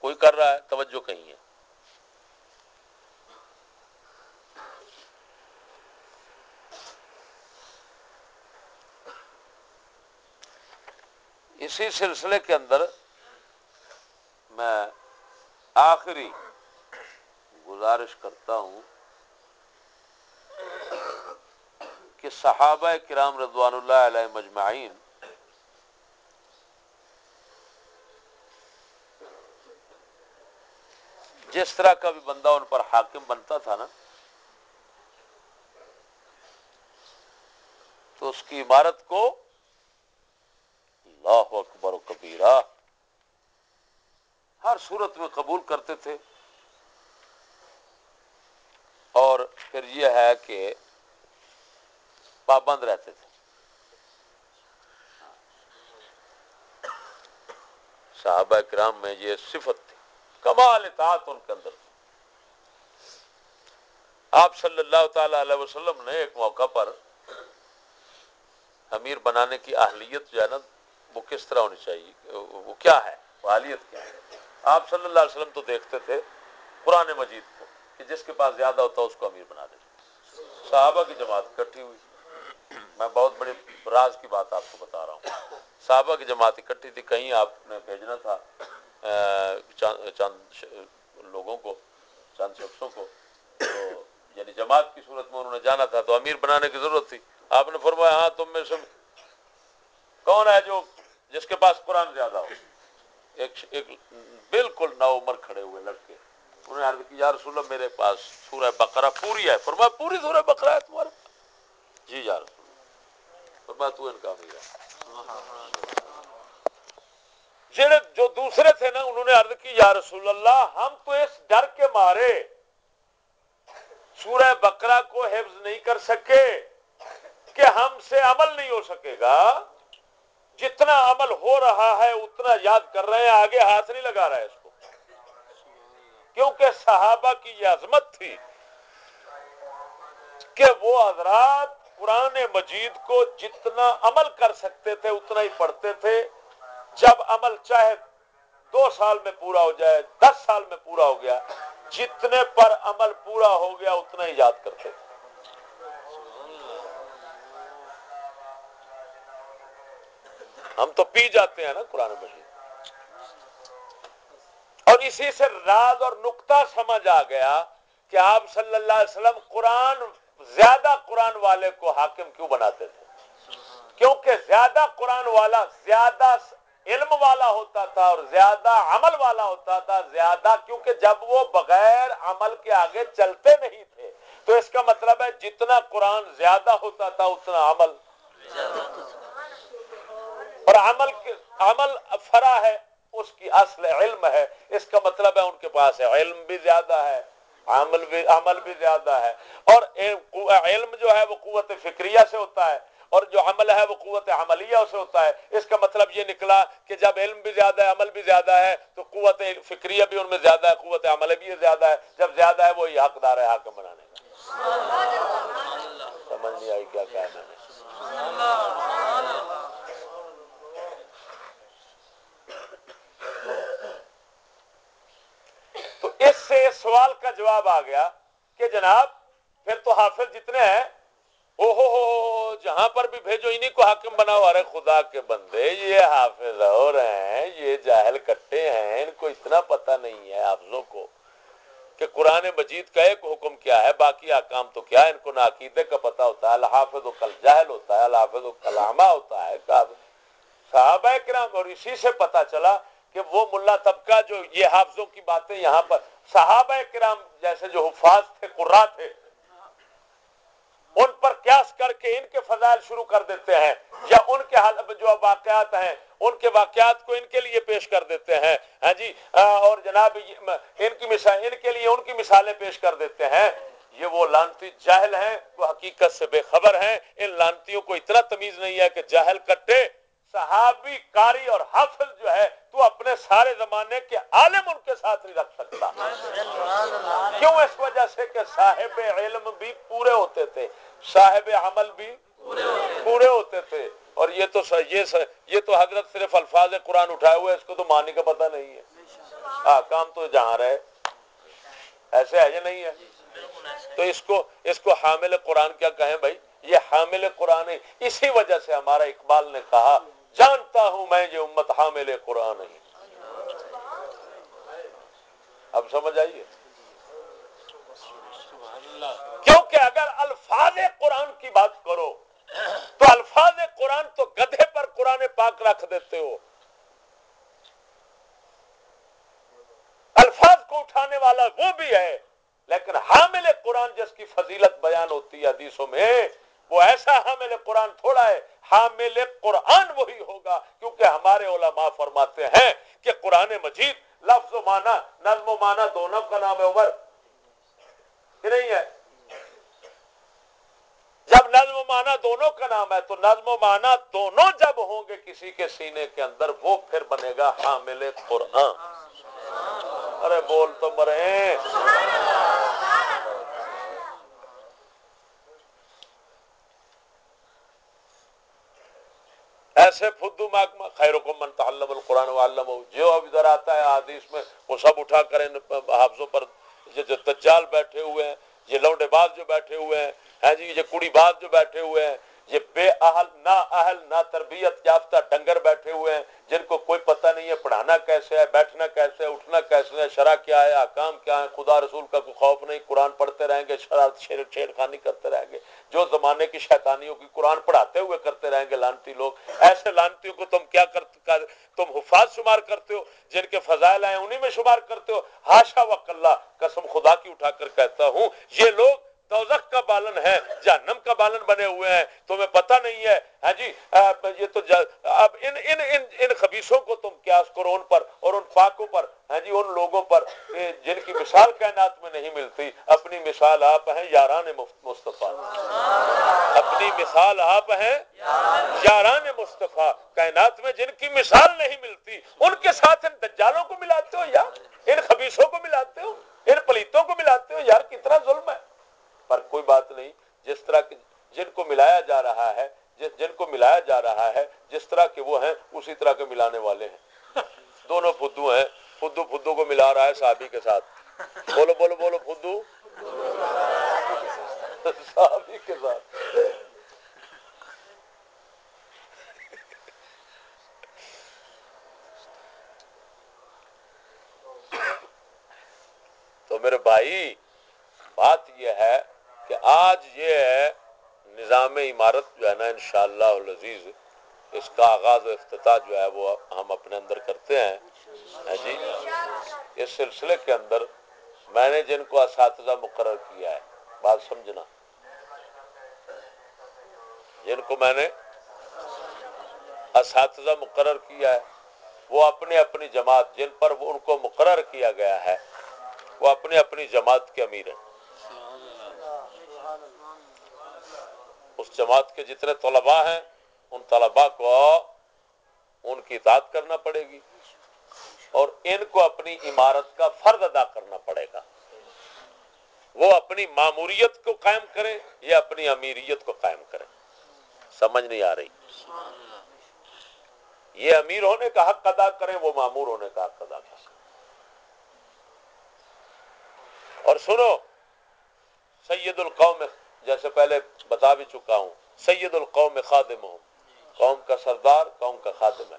کوئی کر رہا ہے، توجہ کہیں ہے۔ اسی سلسلے کے اندر میں آخری گزارش کرتا ہوں۔ کہ صحابہ کرام رضوان اللہ علیہ مجمعین جس طرح کا بھی بندہ ان پر حاکم بنتا تھا نا، تو اس کی عمارت کو اللہ اکبر و کبیرہ ہر صورت میں قبول کرتے تھے۔ اور پھر یہ ہے کہ پابند رہتے تھے۔ صحابہ کرام میں یہ صفت تھی۔ کمال اطاعت ان کے اندر آپ صلی اللہ تعالی علیہ وسلم نے ایک موقع پر امیر بنانے کی اہلیت جو ہے نا، وہ کس طرح ہونی چاہیے؟ وہ کیا ہے؟ والیت کیا ہے؟ آپ صلی اللہ علیہ وسلم تو دیکھتے تھے قرآن مجید کو کہ جس کے پاس زیادہ ہوتا اس کو امیر بنا دیتے صحابہ کی جماعت اکٹھی ہوئی۔ میں بہت بڑے راز کی بات آپ کو بتا رہا ہوں۔ صحابہ کی جماعت اکٹھی تھی، کہیں آپ نے بھیجنا تھا چند لوگوں کو چند شخصوں کو۔ تو یعنی جماعت کی صورت میں انہوں نے جانا تھا، تو امیر بنانے کی ضرورت تھی۔ آپ نے فرمایا ہاں تم میں سے کون ہے جو، جس کے پاس قرآن زیادہ ہو؟ ایک ایک بالکل نو عمر کھڑے ہوئے لڑکے۔ انہوں نے عرض کی، یا رسول اللہ، میرے پاس سورہ بقرہ پوری ہے۔ فرمایا، پوری سورہ بقرہ ہے تمہارے جی یا رسول فرمایا تو ان کا امیر ہے جڑے جو دوسرے تھے نا، انہوں نے عرض کی، یا رسول اللہ، ہم تو اس ڈر کے مارے۔ سورہ بقرہ کو حفظ نہیں کر سکے کہ ہم سے عمل نہیں ہو سکے گا۔ جتنا عمل ہو رہا ہے، اتنا یاد کر رہے ہیں، آگے ہاتھ نہیں لگا رہا ہے اس کو۔ کیونکہ صحابہ کی یہ عظمت تھی کہ وہ حضرات قرآن مجید کو جتنا عمل کر سکتے تھے، اتنا ہی پڑھتے تھے۔ جب عمل چاہے دو سال میں پورا ہو جائے، دس سال میں پورا ہو گیا، جتنے پر عمل پورا ہو گیا، اتنا ہی یاد کرتے تھے۔ ہم تو پی جاتے ہیں نا قرآن مجید۔ اور اسی سے راز اور نقطہ سمجھ آ گیا کہ آپ صلی اللہ علیہ وسلم قرآن زیادہ قرآن والے کو حاکم کیوں بناتے تھے؟ کیونکہ زیادہ قرآن والا زیادہ علم والا ہوتا تھا اور زیادہ عمل والا ہوتا تھا، زیادہ کیونکہ جب وہ بغیر عمل کے آگے چلتے نہیں تھے۔ تو اس کا مطلب ہے جتنا قرآن زیادہ ہوتا تھا، اتنا عمل۔ اور عمل عمل فرا ہے، اس کی اصل علم ہے۔ اس کا مطلب ہے ان کے پاس ہے علم بھی زیادہ ہے۔ عمل بھی عمل بھی زیادہ ہے۔ اور علم جو ہے وہ قوت فکریہ سے ہوتا ہے۔ اور جو عمل ہے وہ قوت عملیہ سے ہوتا ہے۔ اس کا مطلب یہ نکلا کہ جب علم بھی زیادہ ہے، عمل بھی زیادہ ہے، تو قوت فکریہ بھی ان میں زیادہ ہے، قوت عمل بھی زیادہ ہے۔ جب زیادہ ہے، وہی حقدار ہے حاکم بنانے کا۔ سمجھ نہیں آئی کیا کہا میں نے۔ تو اس سوال کا جواب آ گیا کہ جناب، پھر تو حافظ جتنے ہیں، او ہو ہو جہاں پر بھی بھیجو انہیں کو حاکم بناؤ۔ ارے خدا کے بندے، یہ حافظ ہو رہے ہیں، یہ جاہل کٹے ہیں، ان کو اتنا پتہ نہیں ہے حافظوں کو کہ قرآن مجید کا ایک حکم کیا ہے، باقی احکام تو کیا ہے؟ ان کو نہ عقیدے کا پتہ ہوتا ہے، الحافظ و کل جاہل ہوتا ہے، الحافظ و کلامہ ہوتا ہے۔ صحابہ کرام، اور اسی سے پتہ چلا کہ وہ ملا طبقہ جو یہ حافظوں کی باتیں یہاں پر صحابہ کرام جیسے جو حفاظ تھے قرا تھے، ان پر قیاس کر کے ان کے فضائل شروع کر دیتے ہیں یا ان کے حال جو واقعات ہیں، ان کے واقعات کو ان کے لیے پیش کر دیتے ہیں۔ ہاں جی اور جناب، ان کی مثال ان کے لیے ان کی مثالیں پیش کر دیتے ہیں۔ یہ وہ لانتی جاہل ہیں، وہ حقیقت سے بے خبر ہیں۔ ان لانتیوں کو اتنا تمیز نہیں ہے کہ جاہل کٹے۔ صحابی کاری اور حافظ جو ہے، تو اپنے سارے زمانے کے عالم ان کے ساتھ نہیں رکھ سکتا۔ کیوں؟ اس وجہ سے کہ صاحب علم بھی پورے ہوتے تھے۔ صاحب عمل بھی پورے ہوتے تھے۔ اور یہ تو یہ تو حضرت صرف الفاظ قرآن اٹھائے ہوئے، اس کو تو معنی کا پتہ نہیں ہے۔ ہاں کام تو جہاں رہے۔ ایسے ہے یا نہیں ہے؟ تو اس کو اس کو حامل قرآن کیا کہیں بھائی؟ یہ حامل قرآن اسی وجہ سے ہمارا اقبال نے کہا جانتا ہوں میں یہ امت حامل قرآن ہے۔ اب سمجھ آئیے کیونکہ اگر الفاظ قرآن کی بات کرو، تو الفاظ قرآن تو گدھے پر قرآن پاک رکھ دیتے ہو۔ الفاظ کو اٹھانے والا وہ بھی ہے، لیکن حامل قرآن جس کی فضیلت بیان ہوتی ہے حدیثوں میں وہ ایسا حامل قرآن تھوڑا ہے، حامل قرآن وہی ہوگا، کیونکہ ہمارے علماء فرماتے ہیں کہ قرآن مجید لفظ و معنی، نظم و معنی دونوں کا نام ہے، عمر. کہ نہیں ہے؟ جب نظم و معنی دونوں کا نام ہے، تو نظم و معنی دونوں جب ہوں گے کسی کے سینے کے اندر، وہ پھر بنے گا حامل قرآن. ارے بول تو مرے. ایسے فدو خیر من تعلم القرآن وعلم جو اب ادھر آتا ہے حدیث میں، وہ سب اٹھا کر حافظوں پر یہ جو تجال بیٹھے ہوئے ہیں، یہ لونڈے باز جو بیٹھے ہوئے ہیں ہیں جی یہ کڑی باز جو بیٹھے ہوئے ہیں یہ بے اہل نہ اہل نہ تربیت یافتہ ڈنگر بیٹھے ہوئے ہیں، جن کو کوئی پتہ نہیں ہے پڑھانا کیسے ہے، بیٹھنا کیسے ہے، اٹھنا کیسے ہے، شرح کیا ہے آکام کیا ہے خدا رسول کا کوئی خوف نہیں، قرآن پڑھتے رہیں گے شرارت چھیڑ خانی کرتے رہیں گے، جو زمانے کی شیطانیوں کی قرآن پڑھاتے ہوئے کرتے رہیں گے لانتی لوگ، ایسے لانتیوں کو تم کیا کر تم حفاظ شمار کرتے ہو، جن کے فضائل ہیں انہی میں شمار کرتے ہو ہاشا وک اللہ، قسم خدا کی اٹھا کر کہتا ہوں، یہ لوگ دوزخ کا بالن ہے، جہنم کا بالن بنے ہوئے ہیں، تمہیں پتہ نہیں ہے۔ ہاں جی یہ تو اب ان ان ان ان خبیصوں کو تم قیاس کرو ان پر اور ان پاکوں پر ہاں جی ان لوگوں پر جن کی مثال کائنات میں نہیں ملتی۔ اپنی مثال آپ ہیں یاران مصطفیٰ۔ اپنی مثال آپ ہیں یاران مصطفیٰ۔ کائنات میں جن کی مثال نہیں ملتی، ان کے ساتھ ان دجالوں کو ملاتے ہو یا ان خبیصوں کو ملاتے ہو، ان پلیتوں کو ملاتے ہو، یار کتنا ظلم ہے۔ پر کوئی بات نہیں۔ جس طرح جن کو ملایا جا رہا ہے جن کو ملایا جا رہا ہے، جس طرح کے وہ ہیں، اسی طرح کے ملانے والے ہیں۔ دونوں فدو ہیں۔ فدو فدو کو ملا رہا ہے صحابی کے ساتھ۔ بولو بولو بولو فدو۔ صحابی کے ساتھ۔ تو میرے بھائی، بات یہ ہے کہ آج یہ ہے، نظام عمارت جو ہے نا انشاءاللہ العزیز، اس کا آغاز و افتتاح جو ہے وہ ہم اپنے اندر کرتے ہیں۔ ہاں جی؟ اس سلسلے کے اندر میں نے جن کو اساتذہ مقرر کیا ہے، بات سمجھنا۔ جن کو میں نے اساتذہ مقرر کیا ہے، وہ اپنی اپنی جماعت، جن پر ان کو مقرر کیا گیا ہے، وہ اپنی اپنی جماعت کے امیر ہیں۔ اس جماعت کے جتنے طلباء ہیں، ان طلباء کو ان کی اطاعت کرنا پڑے گی اور ان کو اپنی عمارت کا فرد ادا کرنا پڑے گا۔ وہ اپنی معموریت کو قائم کریں یا اپنی امیریت کو قائم کریں۔ سمجھ نہیں آ رہی۔ یہ امیر ہونے کا حق ادا کریں، وہ معمور ہونے کا حق ادا کریں۔ اور سنو، سید القوم جیسے پہلے بتا بھی چکا ہوں، سید القوم خادم ہوں قوم کا سردار، قوم کا خادم ہے۔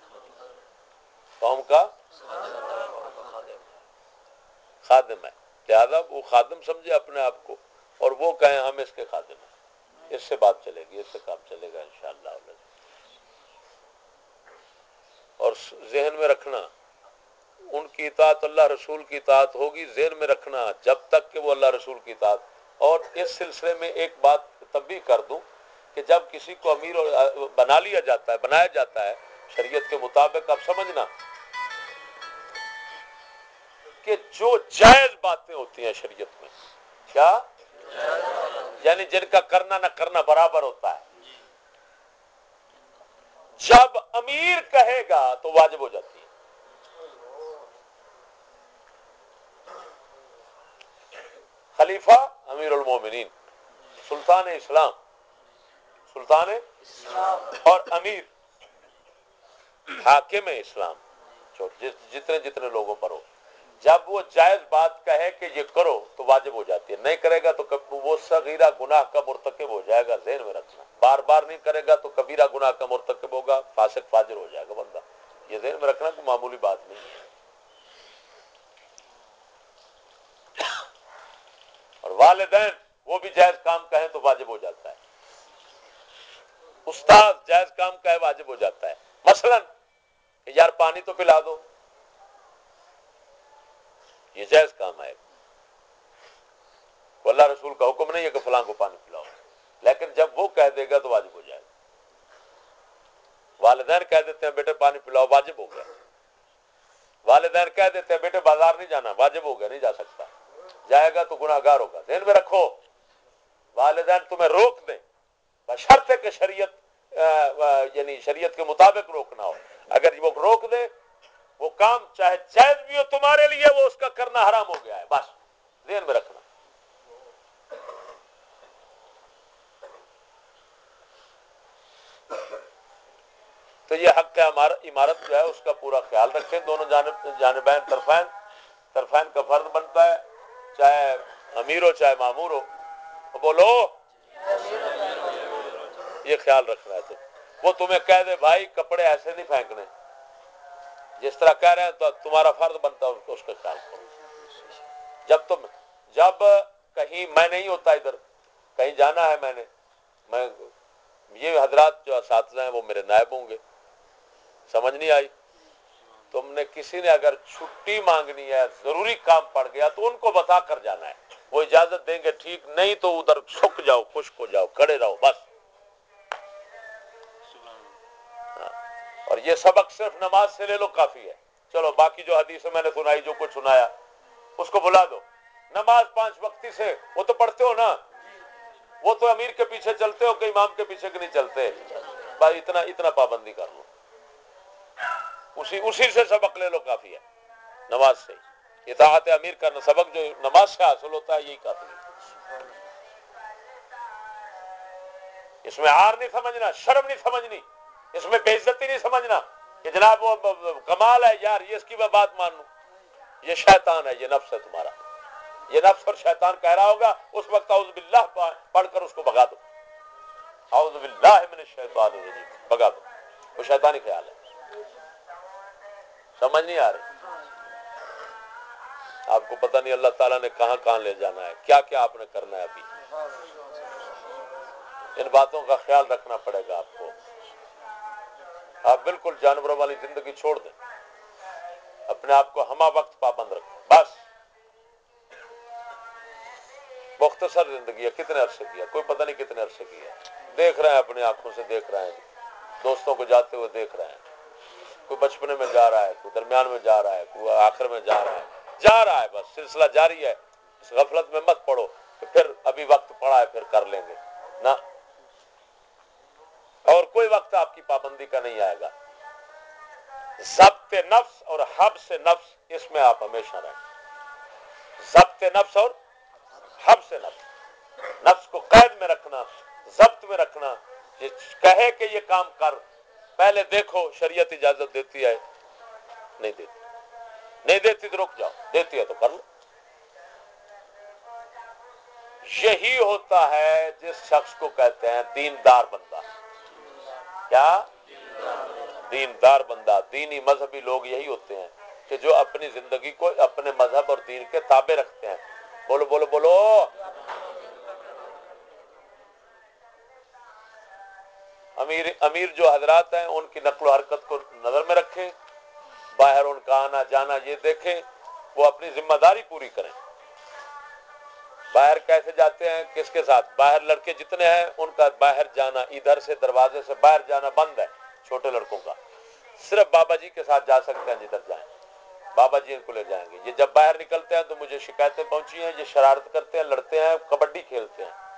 قوم کا خادم ہے۔ لہذا وہ خادم سمجھے اپنے آپ کو، اور وہ کہیں ہم اس کے خادم ہیں۔ اس سے بات چلے گی، اس سے کام چلے گا انشاءاللہ۔ اور ذہن میں رکھنا، ان کی اطاعت اللہ رسول کی اطاعت ہوگی، ذہن میں رکھنا، جب تک کہ وہ اللہ رسول کی اطاعت اور اس سلسلے میں ایک بات تب بھی کر دوں کہ جب کسی کو امیر بنا لیا جاتا ہے، بنایا جاتا ہے، شریعت کے مطابق اب سمجھنا کہ جو جائز باتیں ہوتی ہیں شریعت میں، کیا؟ یعنی جن کا کرنا نہ کرنا برابر ہوتا ہے۔ جب امیر کہے گا تو واجب ہو جاتی ہے۔ خلیفہ امیر المومنین، سلطان اسلام، سلطان اور امیر حاکم اسلام۔ جتنے جتنے لوگوں پر ہو۔ جب وہ جائز بات کہے کہ یہ کرو تو واجب ہو جاتی ہے، نہیں کرے گا تو وہ صغیرہ گناہ کا مرتکب ہو جائے گا، ذہن میں رکھنا۔ بار بار نہیں کرے گا تو کبیرہ گناہ کا مرتکب ہوگا، فاسق فاجر ہو جائے گا بندہ۔ یہ ذہن میں رکھنا کوئی معمولی بات نہیں ہے۔ والدین، وہ بھی جائز کام کہیں تو واجب ہو جاتا ہے۔ استاد جائز کام کہے واجب ہو جاتا ہے۔ مثلا یار پانی تو پلا دو۔ یہ جائز کام ہے۔ اللہ رسول کا حکم نہیں ہے کہ فلاں کو پانی پلاؤ۔ لیکن جب وہ کہہ دے گا تو واجب ہو جائے۔ گا والدین کہہ دیتے ہیں، بیٹے پانی پلاؤ، واجب ہو گیا۔ والدین کہہ دیتے ہیں، بیٹے بازار نہیں جانا، واجب ہو گیا، نہیں جا سکتا۔ جائے گا تو گناہ گار ہوگا۔ ذہن میں رکھو، والدین تمہیں روک دیں۔ شرط ہے کہ شریعت یعنی شریعت کے مطابق روکنا ہو۔ اگر وہ روک دے وہ کام چاہے جائز بھی ہو تمہارے لیے، وہ اس کا کرنا حرام ہو گیا ہے۔ بس، ذہن میں رکھنا۔ تو یہ حق ہے عمارت جو ہے، اس کا پورا خیال رکھیں۔ دونوں جانب، جانبین طرفین طرفین کا فرد بنتا ہے۔ چاہے امیر ہو، چاہے معمور ہو۔ بولو۔ یہ خیال رکھنا ہے تو۔ وہ تمہیں کہہ دے، بھائی، کپڑے ایسے نہیں پھینکنے۔ جس طرح کہہ رہے ہیں تو تمہارا فرض بنتا ہے اس کا خیال کرو۔ جب تم، جب کہیں میں نہیں ہوتا ادھر، کہیں جانا ہے میں نے، میں یہ حضرات جو اساتذہ ہیں، وہ میرے نائب ہوں گے۔ سمجھ نہیں آئی؟ تم نے کسی نے اگر چھٹی مانگنی ہے، ضروری کام پڑ گیا تو ان کو بتا کر جانا ہے۔ وہ اجازت دیں گے، ٹھیک، نہیں تو ادھر سکھ جاؤ، خشک ہو جاؤ، کھڑے رہو، بس۔ ہاں، اور یہ سبق صرف نماز سے لے لو، کافی ہے۔ چلو، باقی جو حدیث میں نے سنائی، جو کچھ سنایا، اس کو بلا دو۔ نماز پانچ وقتی سے، وہ تو پڑھتے ہو نا؟ وہ تو امیر کے پیچھے چلتے ہو کہ امام کے پیچھے نہیں چلتے؟ بھائی، اتنا اتنا پابندی کر لو۔ اسی اسی سے سبق لے لو، کافی ہے۔ نماز سے۔ اطاعت امیر کا سبق جو نماز سے حاصل ہوتا ہے، یہی کافی ہے۔ اس میں آر نہیں سمجھنا، شرم نہیں سمجھنی، اس میں بے عزتی نہیں سمجھنا کہ جناب وہ کمال ہے، یار، یہ اس کی میں بات مان لوں۔ یہ شیطان ہے، یہ نفس ہے تمہارا۔ یہ نفس اور شیطان کہہ رہا ہوگا، اس وقت اعوذ باللہ پڑھ کر اس کو بگا دو۔ اعوذ باللہ من الشیطان الرجیم بگا دو۔ وہ شیطانی خیال ہے۔ سمجھ نہیں آ رہی۔ آپ کو پتہ نہیں اللہ تعالیٰ نے کہاں کہاں لے جانا ہے، کیا کیا آپ نے کرنا ہے ابھی۔ ان باتوں کا خیال رکھنا پڑے گا آپ کو۔ آپ بالکل جانوروں والی زندگی چھوڑ دیں۔ اپنے آپ کو ہما وقت پابند رکھیں۔ بس۔ مختصر زندگی ہے، کتنے عرصے کیا کوئی پتہ نہیں کتنے عرصے کی ہے۔ دیکھ رہے ہیں، اپنی آنکھوں سے دیکھ رہے ہیں۔ دوستوں کو جاتے ہوئے دیکھ رہے ہیں۔ کوئی بچپنے میں جا رہا ہے، کوئی درمیان میں جا رہا ہے، کوئی آخر میں جا رہا ہے۔ جا رہا ہے بس، سلسلہ جاری ہے۔ اس غفلت میں مت پڑو کہ پھر ابھی وقت پڑا ہے، پھر کر لیں گے۔ نہ۔ اور کوئی وقت آپ کی پابندی کا نہیں آئے گا۔ ضبط نفس اور حب سے نفس، اس میں آپ ہمیشہ رہیں۔ ضبط نفس اور حب سے نفس۔ نفس کو قید میں رکھنا، ضبط میں رکھنا۔ کہے کہ یہ کام کر۔ پہلے دیکھو، شریعت اجازت دیتی ہے۔ نہیں دیتی۔ نہیں دیتی تو رک جاؤ۔ دیتی ہے تو کر لو۔ یہی ہوتا ہے جس شخص کو کہتے ہیں دیندار بندہ۔ کیا؟ دیندار بندہ۔ دینی مذہبی لوگ یہی ہوتے ہیں کہ جو اپنی زندگی کو، اپنے مذہب اور دین کے تابع رکھتے ہیں۔ بولو بولو بولو۔ امیر امیر جو حضرات ہیں، ان کی نقل و حرکت کو نظر میں رکھیں، باہر ان کا آنا جانا یہ دیکھیں، وہ اپنی ذمہ داری پوری کریں۔ باہر کیسے جاتے ہیں، کس کے ساتھ؟ باہر لڑکے جتنے ہیں، ان کا باہر جانا، ادھر سے دروازے سے باہر جانا بند ہے، چھوٹے لڑکوں کا۔ صرف بابا جی کے ساتھ جا سکتے ہیں، جدھر جائیں۔ بابا جی ان کو لے جائیں گے۔ یہ جب باہر نکلتے ہیں تو مجھے شکایتیں پہنچی ہیں، یہ شرارت کرتے ہیں، لڑتے ہیں، کبڈی کھیلتے ہیں۔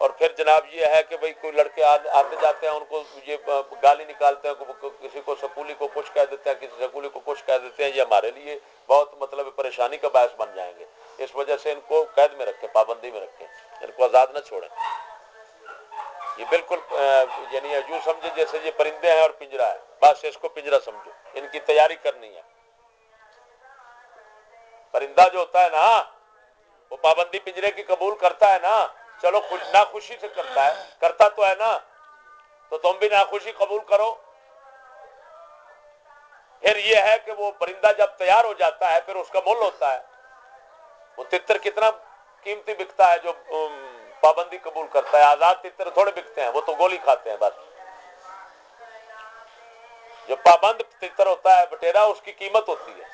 اور پھر جناب یہ ہے کہ بھائی کوئی لڑکے آتے جاتے ہیں، ان کو یہ گالی نکالتے ہیں کسی کو سکولی کو کچھ کہہ دیتے ہیں، کسی سکولی کو کچھ کہہ دیتے ہیں، یہ ہمارے لیے بہت مطلب پریشانی کا باعث بن جائیں گے۔ اس وجہ سے ان کو قید میں رکھیں، پابندی میں رکھیں، ان کو آزاد نہ چھوڑیں۔ یہ بالکل یعنی یوں سمجھے جیسے یہ پرندے ہیں اور پنجرا ہے۔ بس اس کو پنجرا سمجھو، ان کی تیاری کرنی ہے۔ پرندہ جو ہوتا ہے نا، وہ پابندی پنجرے کی قبول کرتا ہے نا۔ چلو ناخوشی سے کرتا ہے۔ کرتا تو ہے نا۔ تو تم بھی ناخوشی قبول کرو۔ پھر یہ ہے کہ وہ پرندہ جب تیار ہو جاتا ہے، پھر اس کا مول ہوتا ہے۔ وہ تتر کتنا قیمتی بکتا ہے جو پابندی قبول کرتا ہے۔ آزاد تتر تھوڑے بکتے ہیں، وہ تو گولی کھاتے ہیں بس۔ جو پابند تتر ہوتا ہے، بٹیرا، اس کی قیمت ہوتی ہے۔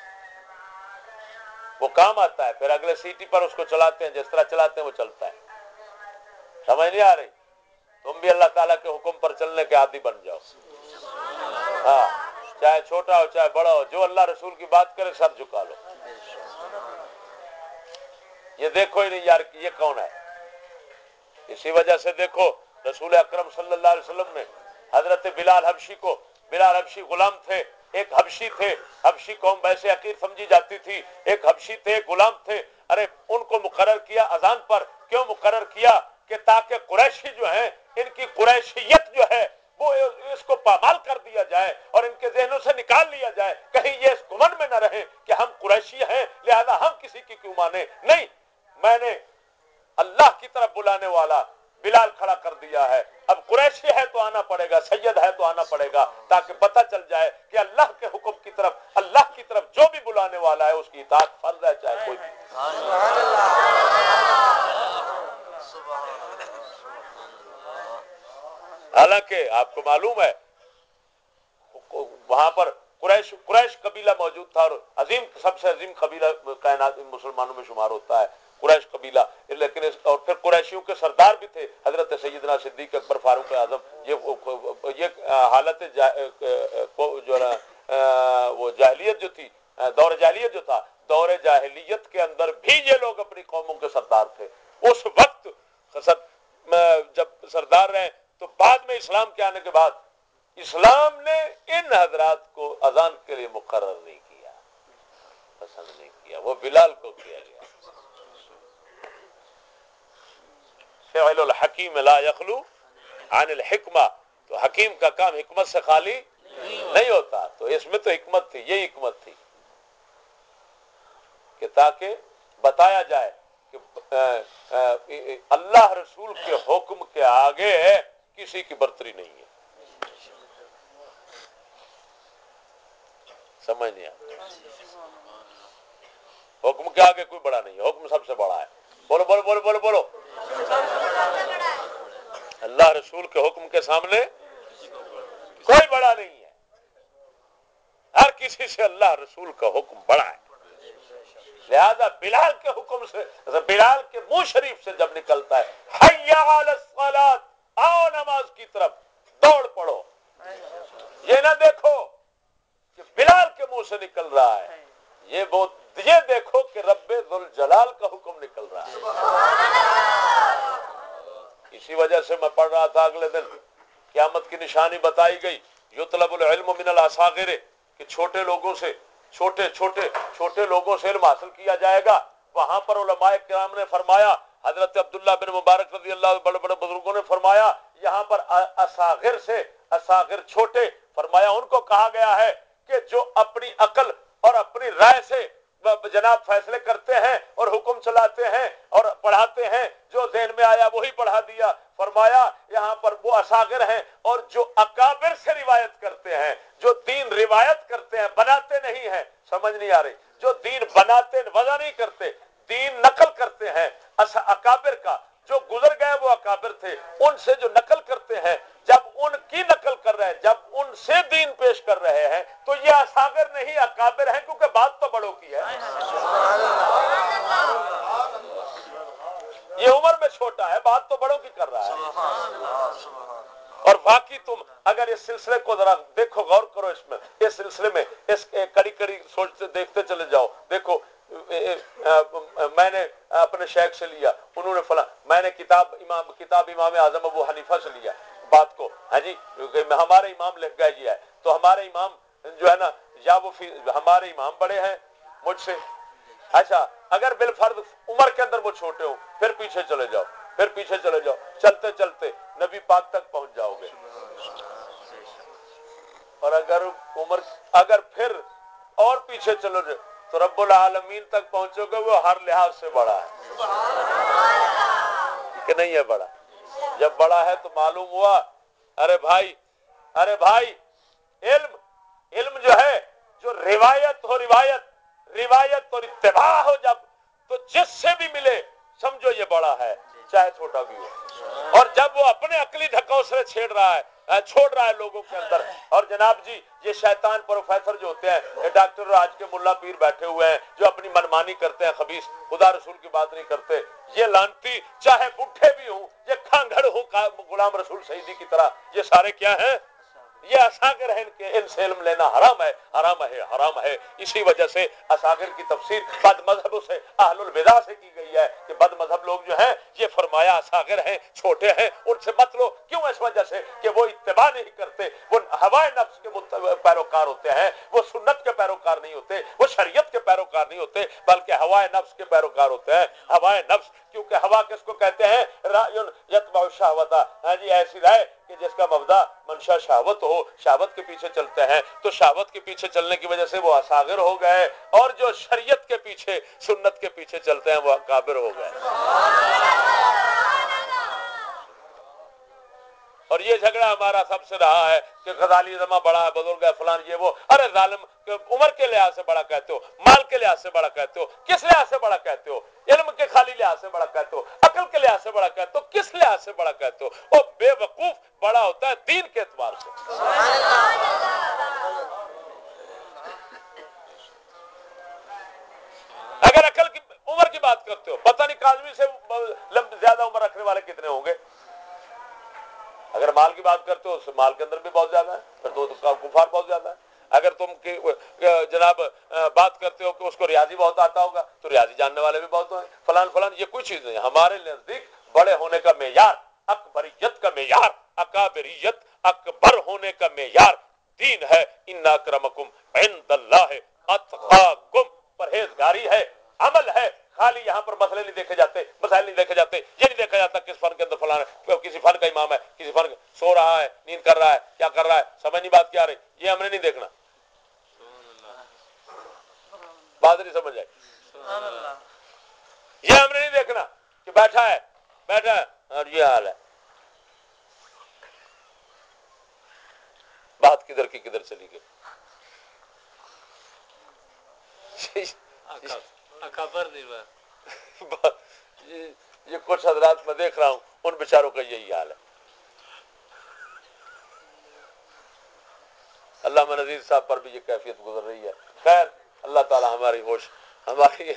وہ کام آتا ہے، پھر اگلے سیٹی پر اس کو چلاتے ہیں، جس طرح چلاتے ہیں، وہ چلتا ہے۔ سمجھ نہیں آ رہی؟ تم بھی اللہ تعالیٰ کے حکم پر چلنے کے عادی بن جاؤ۔ ہاں چاہے چھوٹا ہو، چاہے بڑا ہو، جو اللہ رسول کی بات کرے سر جھکا لو۔ یہ دیکھو ہی نہیں یار یہ کون ہے۔ اسی وجہ سے دیکھو، رسول اکرم صلی اللہ علیہ وسلم نے حضرت بلال حبشی کو، بلال حبشی غلام تھے، ایک حبشی تھے۔ حبشی قوم ویسے عقیر سمجھی جاتی تھی۔ ایک حبشی تھے، غلام تھے۔ ارے، ان کو مقرر کیا اذان پر؟ کیوں مقرر کیا؟ کہ تاکہ قریشی جو ہیں، ان کی قریشیت جو ہے، وہ اس کو پامال کر دیا جائے اور ان کے ذہنوں سے نکال لیا جائے۔ کہیں یہ اس گمن میں نہ رہے کہ ہم قریشی ہیں، لہذا ہم کسی کی کیوں مانے نہیں، میں نے اللہ کی طرف بلانے والا بلال کھڑا کر دیا ہے۔ اب قریشی ہے تو آنا پڑے گا، سید ہے تو آنا پڑے گا، تاکہ پتہ چل جائے کہ اللہ کے حکم کی طرف، اللہ کی طرف جو بھی بلانے والا ہے، اس کی اطاعت فرض ہے چاہے کوئی بھی۔ حالانکہ آپ کو معلوم ہے، وہاں پر قریش قریش قبیلہ موجود تھا اور عظیم، سب سے عظیم قبیلہ کائنات میں میں شمار ہوتا ہے، قریش قبیلہ۔ لیکن اور پھر قریشیوں کے سردار بھی تھے، حضرت سیدنا صدیق اکبر فاروق اعظم۔ یہ یہ حالت جو وہ جاہلیت جو تھی، دور جاہلیت جو تھا، دور جاہلیت کے اندر بھی یہ لوگ اپنی قوموں کے سردار تھے۔ اس وقت جب سردار رہے تو بعد میں اسلام کے آنے کے بعد اسلام نے ان حضرات کو اذان کے لیے مقرر نہیں کیا، پسند نہیں کیا، وہ بلال کو کیا گیا۔ فعل الحکیم لا یخلو عن الحکمہ، تو حکیم کا کام حکمت سے خالی نہیں ہوتا۔ تو اس میں تو حکمت تھی، یہی حکمت تھی کہ تاکہ بتایا جائے کہ اللہ رسول کے حکم کے آگے کسی کی برتری نہیں ہے۔ سمجھ نہیں آتا حکم کے آگے کوئی بڑا نہیں حکم سب سے بڑا ہے۔ بولو بولو بولو بولو بولو۔ اللہ رسول کے حکم کے سامنے کوئی بڑا نہیں ہے۔ ہر کسی سے اللہ رسول کا حکم بڑا ہے۔ لہذا بلال کے حکم سے بلال کے منہ شریف سے جب نکلتا ہے آؤ نماز کی طرف دوڑ پڑو یہ نہ دیکھو کہ بلال کے منہ سے نکل رہا ہے۔ یہ یہ دیکھو کہ رب جلال کا حکم نکل رہا ہے۔ اسی وجہ سے میں پڑھ رہا تھا اگلے دن۔ قیامت کی نشانی بتائی گئی۔ یطلب العلم من الاساغر، کہ چھوٹے لوگوں سے، چھوٹے چھوٹے چھوٹے لوگوں سے علم حاصل کیا جائے گا۔ وہاں پر علماء کرام نے فرمایا حضرت عبداللہ بن مبارک رضی اللہ بڑے بڑے بزرگوں نے فرمایا، یہاں پر اساغر سے اساغر چھوٹے، فرمایا ان کو کہا گیا ہے کہ جو اپنی عقل اور اپنی رائے سے جناب فیصلے کرتے ہیں اور حکم چلاتے ہیں اور پڑھاتے ہیں، جو ذہن میں آیا وہی پڑھا دیا۔ فرمایا، یہاں پر وہ اساگر ہیں اور جو اکابر سے روایت کرتے ہیں، جو دین روایت کرتے ہیں، بناتے نہیں ہیں، سمجھ نہیں آ رہی۔ جو دین بناتے وضع نہیں کرتے دین نقل کرتے ہیں اچھا اکابر کا، جو گزر گئے وہ اکابر تھے، ان سے جو نقل کرتے ہیں، جب ان کی نقل کر رہے ہیں، جب ان سے دین پیش کر رہے ہیں، تو یہ اصاگر نہیں، اکابر ہیں، کیونکہ بات تو بڑوں کی ہے۔ یہ عمر میں چھوٹا ہے، بات تو بڑوں کی کر رہا ہے۔ اور باقی تم اگر اس سلسلے کو ذرا دیکھو، غور کرو اس میں، اس سلسلے میں اس کڑی کڑی سوچتے، دیکھتے چلے جاؤ۔ دیکھو میں نے اپنے شیخ سے لیا، انہوں نے فلاں، میں نے کتاب امام کتاب امام اعظم ابو حنیفہ سے لیا، بات کو ہاں جی؟ ہمارے امام لکھ گئے جی ہے، تو ہمارے امام جو ہے نا، یا وہ ہمارے امام بڑے ہیں مجھ سے اچھا اگر بال فرد عمر کے اندر وہ چھوٹے ہو پھر پیچھے چلے جاؤ، پھر پیچھے چلے جاؤ، چلتے چلتے نبی پاک تک پہنچ جاؤ گے۔ اور اگر عمر، اگر پھر اور پیچھے چلو جائے تو رب العالمین تک پہنچو گے، وہ ہر لحاظ سے بڑا ہے۔ کہ نہیں ہے بڑا؟ جب بڑا ہے تو معلوم ہوا۔ ارے بھائی ارے بھائی، علم علم جو ہے، جو روایت ہو، روایت روایت اور اتباع ہو، جب تو جس سے بھی ملے، سمجھو یہ بڑا ہے۔ چاہے چھوٹا بھی ہو۔ اور جب وہ اپنے عقلی ڈھکو سے چھیڑ رہا ہے چھوڑ رہا ہے لوگوں کے اندر۔ اور جناب جی یہ شیطان پروفیسر جو ہوتے ہیں ڈاکٹر راج کے ملا پیر بیٹھے ہوئے ہیں، جو اپنی منمانی کرتے ہیں، خبیص، خدا رسول کی بات نہیں کرتے۔ یہ لانتی چاہے بڈھے بھی ہوں، یہ کھانگڑ ہو غلام رسول شہیدی کی طرح، یہ سارے کیا ہیں؟ یہ اساگر ہے ان کے، ان سے علم لینا حرام ہے حرام ہے حرام ہے۔ اسی وجہ سے اساگر کی تفسیر بد مذہب سے اہل الوداع سے کی گئی ہے کہ بد مذہب لوگ جو ہیں، یہ فرمایا اساگر ہیں، چھوٹے ہیں، ان سے مت لو۔ کیوں؟ اس وجہ سے کہ وہ اتباع نہیں کرتے، وہ ہوائے نفس کے پیروکار ہوتے ہیں، وہ سنت کے پیروکار نہیں ہوتے، وہ شریعت کے پیروکار نہیں ہوتے، بلکہ ہوائے نفس کے پیروکار ہوتے ہیں۔ ہوائے نفس، کیونکہ ہوا کس کو کہتے ہیں؟ ہاں جی ایسی رائے۔ کہ جس کا مبدا منشا شہوت ہو، شہوت کے پیچھے چلتے ہیں، تو شہوت کے پیچھے چلنے کی وجہ سے وہ اساگر ہو گئے اور جو شریعت کے پیچھے، سنت کے پیچھے چلتے ہیں، وہ کابر ہو گئے۔ اور یہ جھگڑا ہمارا سب سے رہا ہے کہ غزالی زمہ بڑا ہے، بزرگ ہے، فلان یہ وہ۔ ارے ظالم عمر کے لحاظ سے بڑا کہتے ہو، مال کے لحاظ سے بڑا کہتے ہو، کس لحاظ سے بڑا کہتے ہو؟ علم کے خالی لحاظ سے بڑا کہتے ہو، عقل کے لحاظ سے بڑا کہتے ہو، کس لحاظ سے بڑا کہتے ہو؟ اور بے وقوف بڑا ہوتا ہے دین کے اعتبار سے۔ اگر عقل کی عمر کی بات کرتے ہو، پتہ نہیں کاظمی سے زیادہ عمر رکھنے والے کتنے ہوں گے۔ اگر مال کی بات کرتے ہو مال کے اندر بھی بہت زیادہ ہے، پھر تو کفار بہت زیادہ ہے۔ اگر تم جناب بات کرتے ہو کہ اس کو ریاضی بہت آتا ہوگا، تو ریاضی جاننے والے بھی بہت ہیں۔ فلان فلان، یہ کوئی چیز نہیں ہمارے نزدیک بڑے ہونے کا معیار، اکبریت کا معیار۔ اکابریت اکبر ہونے کا معیار دین ہے۔ ان اکرمکم عند اللہ اتقاکم پرہیزگاری ہے عمل ہے۔ خالی یہاں پر مسئلے نہیں دیکھے جاتے مسائل نہیں دیکھے جاتے۔ یہ نہیں دیکھا جاتا کس فن کے اندر فلانا ہے کسی فن کا امام ہے کسی فن سو رہا ہے نیند کر رہا ہے کیا کر رہا ہے سمجھ نہیں بات کیا رہی۔ یہ ہم نے نہیں دیکھنا۔ بات نہیں سمجھ آئی۔ یہ ہم نے نہیں دیکھنا کہ بیٹھا ہے بیٹھا ہے اور یہ حال ہے۔ بات کدھر کی کدھر چلی گئی۔ یہ کچھ حضرات میں دیکھ رہا ہوں ان بیچاروں کا یہی حال ہے۔ اللہ نذیر صاحب پر بھی یہ کیفیت گزر رہی ہے۔ خیر اللہ تعالی ہماری ہوش ہماری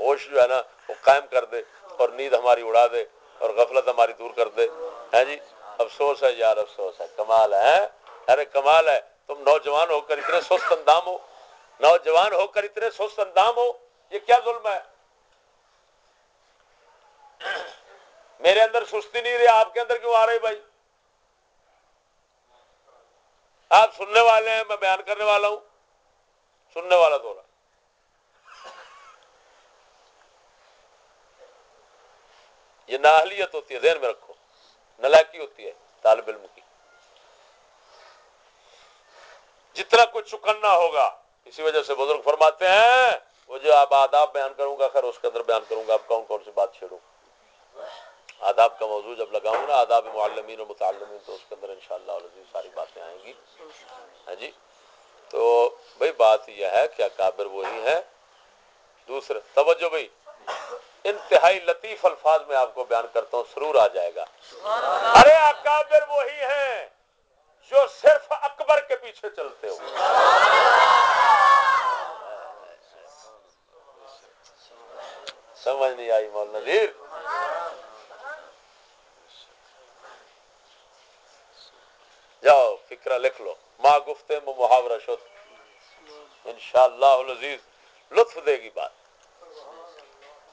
ہوش جو ہے نا وہ قائم کر دے اور نیند ہماری اڑا دے اور غفلت ہماری دور کر دے۔ ہے جی؟ افسوس ہے یار افسوس ہے۔ کمال ہے ارے کمال ہے، تم نوجوان ہو کر اتنے سست اندام ہو۔ نوجوان ہو کر اتنے سست اندام ہو، یہ کیا ظلم ہے؟ میرے اندر سستی نہیں رہی، آپ کے اندر کیوں آ رہی بھائی؟ آپ سننے والے ہیں، میں بیان کرنے والا ہوں۔ سننے والا تو رہا۔ یہ ناہلیت ہوتی ہے، ذہن میں رکھو۔ نلائکی ہوتی ہے، طالب علم کی۔ جتنا کچھ چکنا ہوگا۔ اسی وجہ سے بزرگ فرماتے ہیں وہ جو آپ آداب بیان کروں گا خیر اس کے اندر بیان کروں گا۔ آپ کون کون سی بات چھیڑوں؟ آداب کا موضوع جب لگاؤں نا آداب معلمین و متعلمین تو اس کے اندر انشاءاللہ شاء ساری باتیں آئیں گی۔ ہاں جی؟ تو بھائی بات یہ ہے کہ اکابر وہی ہے دوسرے توجہ بھائی انتہائی لطیف الفاظ میں آپ کو بیان کرتا ہوں سرور آ جائے گا۔ ارے اکابر وہی ہیں۔ جو صرف اکبر کے پیچھے چلتے ہو۔ سمجھ نہیں آئی مولانا نذیر جاؤ، فکرہ لکھ لو۔ ماں گفتے میں محاورہ شد۔ انشاءاللہ العزیز لطف دے گی بات۔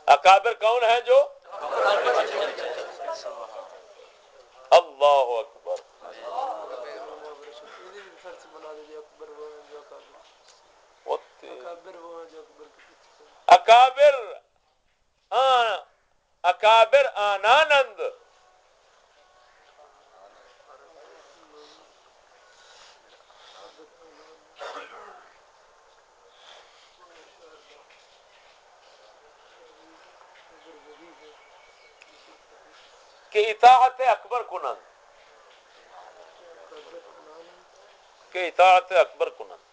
اکابر کون ہے جو؟ اللہ اکبر۔ اکابر اکابر آنانند۔ کہ اطاعت اکبر کنند۔ کہ اطاعت اکبر کنند۔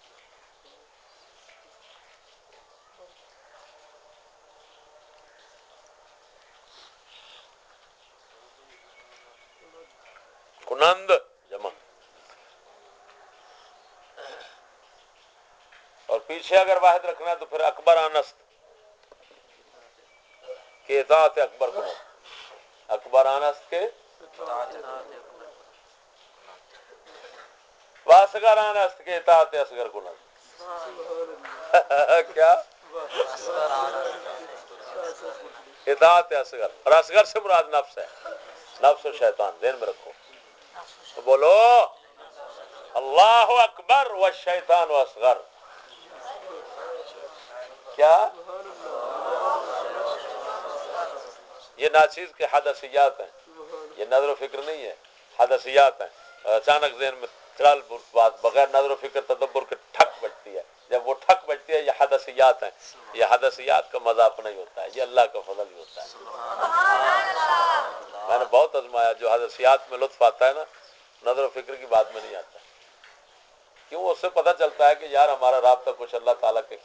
کنند جمع اور پیچھے اگر واحد رکھنا ہے تو پھر اکبر آنست کہ اطاعت اکبر کنند اکبر آنس کے واسگر آنست کے اطاعت اصغر کنس کیا اطاعت اصغر اور اصغر سے مراد نفس ہے نفس و شیطان ذہن میں رکھو تو بولو۔ اللہ اکبر و شیطان و اصغر۔ کیا؟ یہ ناچیز کے حدثیات ہیں۔ یہ نظر و فکر نہیں ہے۔ حدثیات ہیں۔ اچانک ذہن میں چل بات بغیر نظر و فکر تدبر کے ٹھک بجتی ہے۔ جب وہ ٹھک بجتی ہے یہ حدثیات ہیں۔ یہ حدثیات کا مذاق نہیں ہوتا ہے۔ یہ اللہ کا فضل ہی ہوتا ہے۔ میں نے بہت آزمایا جو حدثیات میں لطف آتا ہے نا نظر و فکر کی بات میں نہیں آتا۔ کیوں؟ اس سے پتہ چلتا ہے کہ یار ہمارا رابطہ کچھ اللہ تعالیٰ کے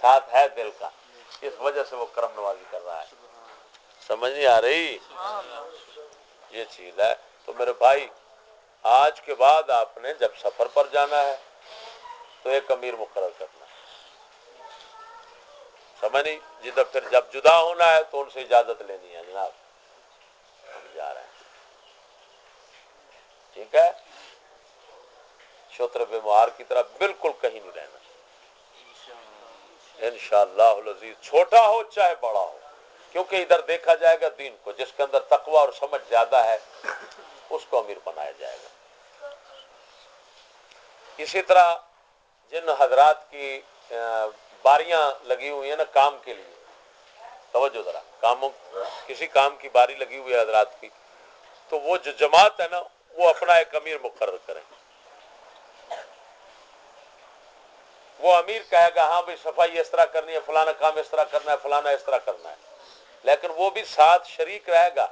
ساتھ ہے دل کا۔ اس وجہ سے وہ کرم نوازی کر رہا ہے۔ سمجھ نہیں آ رہی؟ یہ چیز ہے۔ تو میرے بھائی، آج کے بعد آپ نے جب سفر پر جانا ہے، تو ایک امیر مقرر کرنا۔ ہے سمجھ نہیں؟ جدھر پھر جب جدا ہونا ہے تو ان سے اجازت لینی ہے۔ جناب، ہم جا رہے ہیں۔ ٹھیک ہے؟ شوتر بیمار کی طرح بالکل کہیں نہیں رہنا۔ انشاءاللہ العزیز، چھوٹا ہو چاہے بڑا ہو، کیونکہ ادھر دیکھا جائے گا دین کو، جس کے اندر تقوی اور سمجھ زیادہ ہے، اس کو امیر بنایا جائے گا۔ اسی طرح جن حضرات کی باریاں لگی ہوئی ہیں نا کام کے لیے، توجہ ذرا، کاموں، کسی کام کی باری لگی ہوئی ہے حضرات کی، تو وہ جو جماعت ہے نا وہ اپنا ایک امیر مقرر کریں۔ وہ امیر کہے گا ہاں بھائی، صفائی اس طرح کرنی ہے فلانا کام اس طرح کرنا ہے فلانا اس طرح کرنا ہے۔ لیکن وہ بھی ساتھ شریک رہے گا۔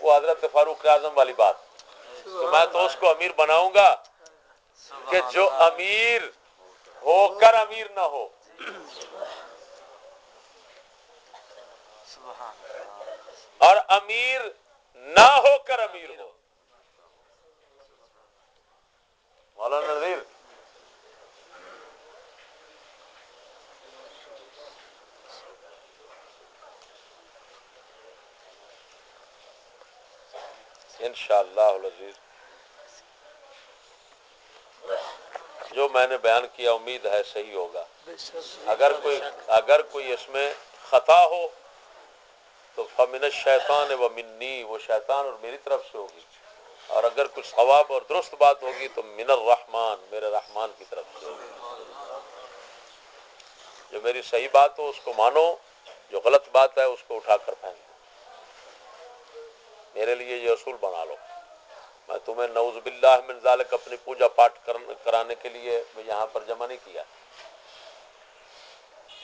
وہ حضرت فاروق اعظم والی بات۔ تو میں تو اس کو امیر بناؤں گا کہ جو امیر ہو، کر امیر نہ ہو۔ اور امیر نہ ہو، کر امیر ہو۔ مولانا نظیر انشاءاللہ العزیز جو میں نے بیان کیا امید ہے صحیح ہوگا اگر کوئی اگر کوئی اس میں خطا ہو تو فمن شیطان و منی وہ شیطان اور میری طرف سے ہوگی اور اگر کچھ ثواب اور درست بات ہوگی تو من الرحمان میرے رحمان کی طرف سے۔ ہوگی جو میری صحیح بات ہو، اس کو مانو، جو غلط بات ہے، اس کو اٹھا کر پھینک میرے لیے یہ اصول بنا لو۔ میں تمہیں نوز باللہ من ذالک اپنی پوجا پاٹ کرانے کے لیے میں یہاں پر جمع نہیں کیا۔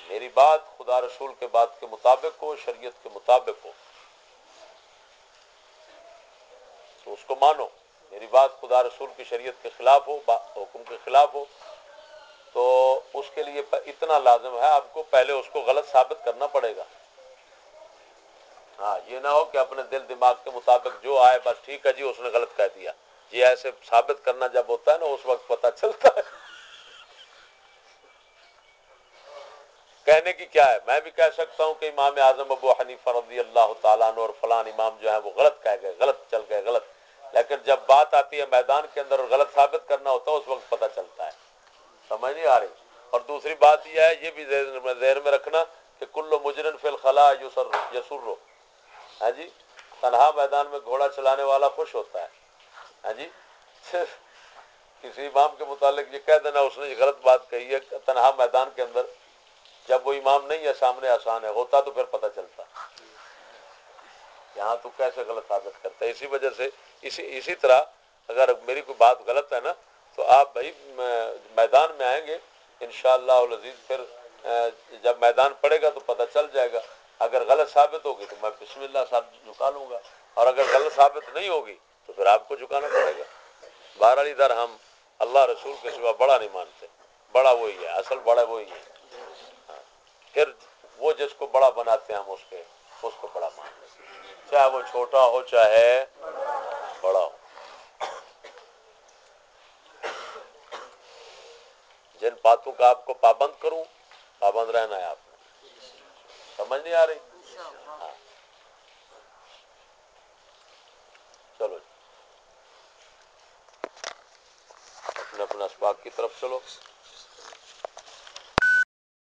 میری بات خدا رسول کے بات کے مطابق ہو، شریعت کے مطابق ہو۔ تو اس کو مانو۔ میری بات خدا رسول کی شریعت کے خلاف ہو حکم کے خلاف ہو۔ تو اس کے لیے اتنا لازم ہے، آپ کو پہلے اس کو غلط ثابت کرنا پڑے گا۔ ہاں یہ نہ ہو کہ اپنے دل دماغ کے مطابق جو آئے، بس ٹھیک ہے جی اس نے غلط کہہ دیا۔ یہ ایسے ثابت کرنا جب ہوتا ہے نا، اس وقت پتہ چلتا ہے۔ کہنے کی کیا ہے؟ میں بھی کہہ سکتا ہوں کہ امام اعظم ابو حنیفہ رضی اللہ تعالیٰ عنہ اور فلان امام جو ہے وہ غلط کہہ گئے، غلط چل گئے، غلط۔ لیکن جب بات آتی ہے میدان کے اندر اور غلط ثابت کرنا ہوتا ہے، اس وقت پتہ چلتا ہے۔ سمجھ نہیں آ رہی۔ اور دوسری بات یہ ہے، یہ بھی ذہن میں رکھنا کہ کلو مجرن فی الخلا یسر یسر۔ ہاں جی؟ تنہا میدان میں گھوڑا چلانے والا خوش ہوتا ہے۔ ہاں جی؟ کسی امام کے متعلق یہ کہہ دینا، اس نے غلط بات کہی ہے تنہا میدان کے اندر جب وہ امام نہیں ہے، سامنے آسان ہے، ہوتا تو پھر پتہ چلتا۔ یہاں تو کیسے غلط ثابت کرتا ہے؟ اسی وجہ سے اسی اسی طرح اگر میری کوئی بات غلط ہے نا، تو آپ بھائی میدان میں آئیں گے، انشاءاللہ العزیز پھر جب میدان پڑے گا تو پتہ چل جائے گا۔ اگر غلط ثابت ہوگی تو میں بسم اللہ صاحب جھکا لوں گا، اور اگر غلط ثابت نہیں ہوگی تو پھر آپ کو جھکانا پڑے گا۔ بہر علی ہم اللہ رسول کے سوا بڑا نہیں مانتے، بڑا وہی ہے، اصل بڑا وہی ہے۔ ہاں، پھر وہ جس کو بڑا بناتے ہیں ہم اس کے، اس کو بڑا مانتے چاہے وہ چھوٹا ہو، چاہے بڑا۔ جن باتوں کا آپ کو پابند کروں، پابند رہنا ہے آپ سمجھ نہیں آ رہی؟ ہاں۔ چلو جی۔ اپنے اپنے اسباق کی طرف چلو۔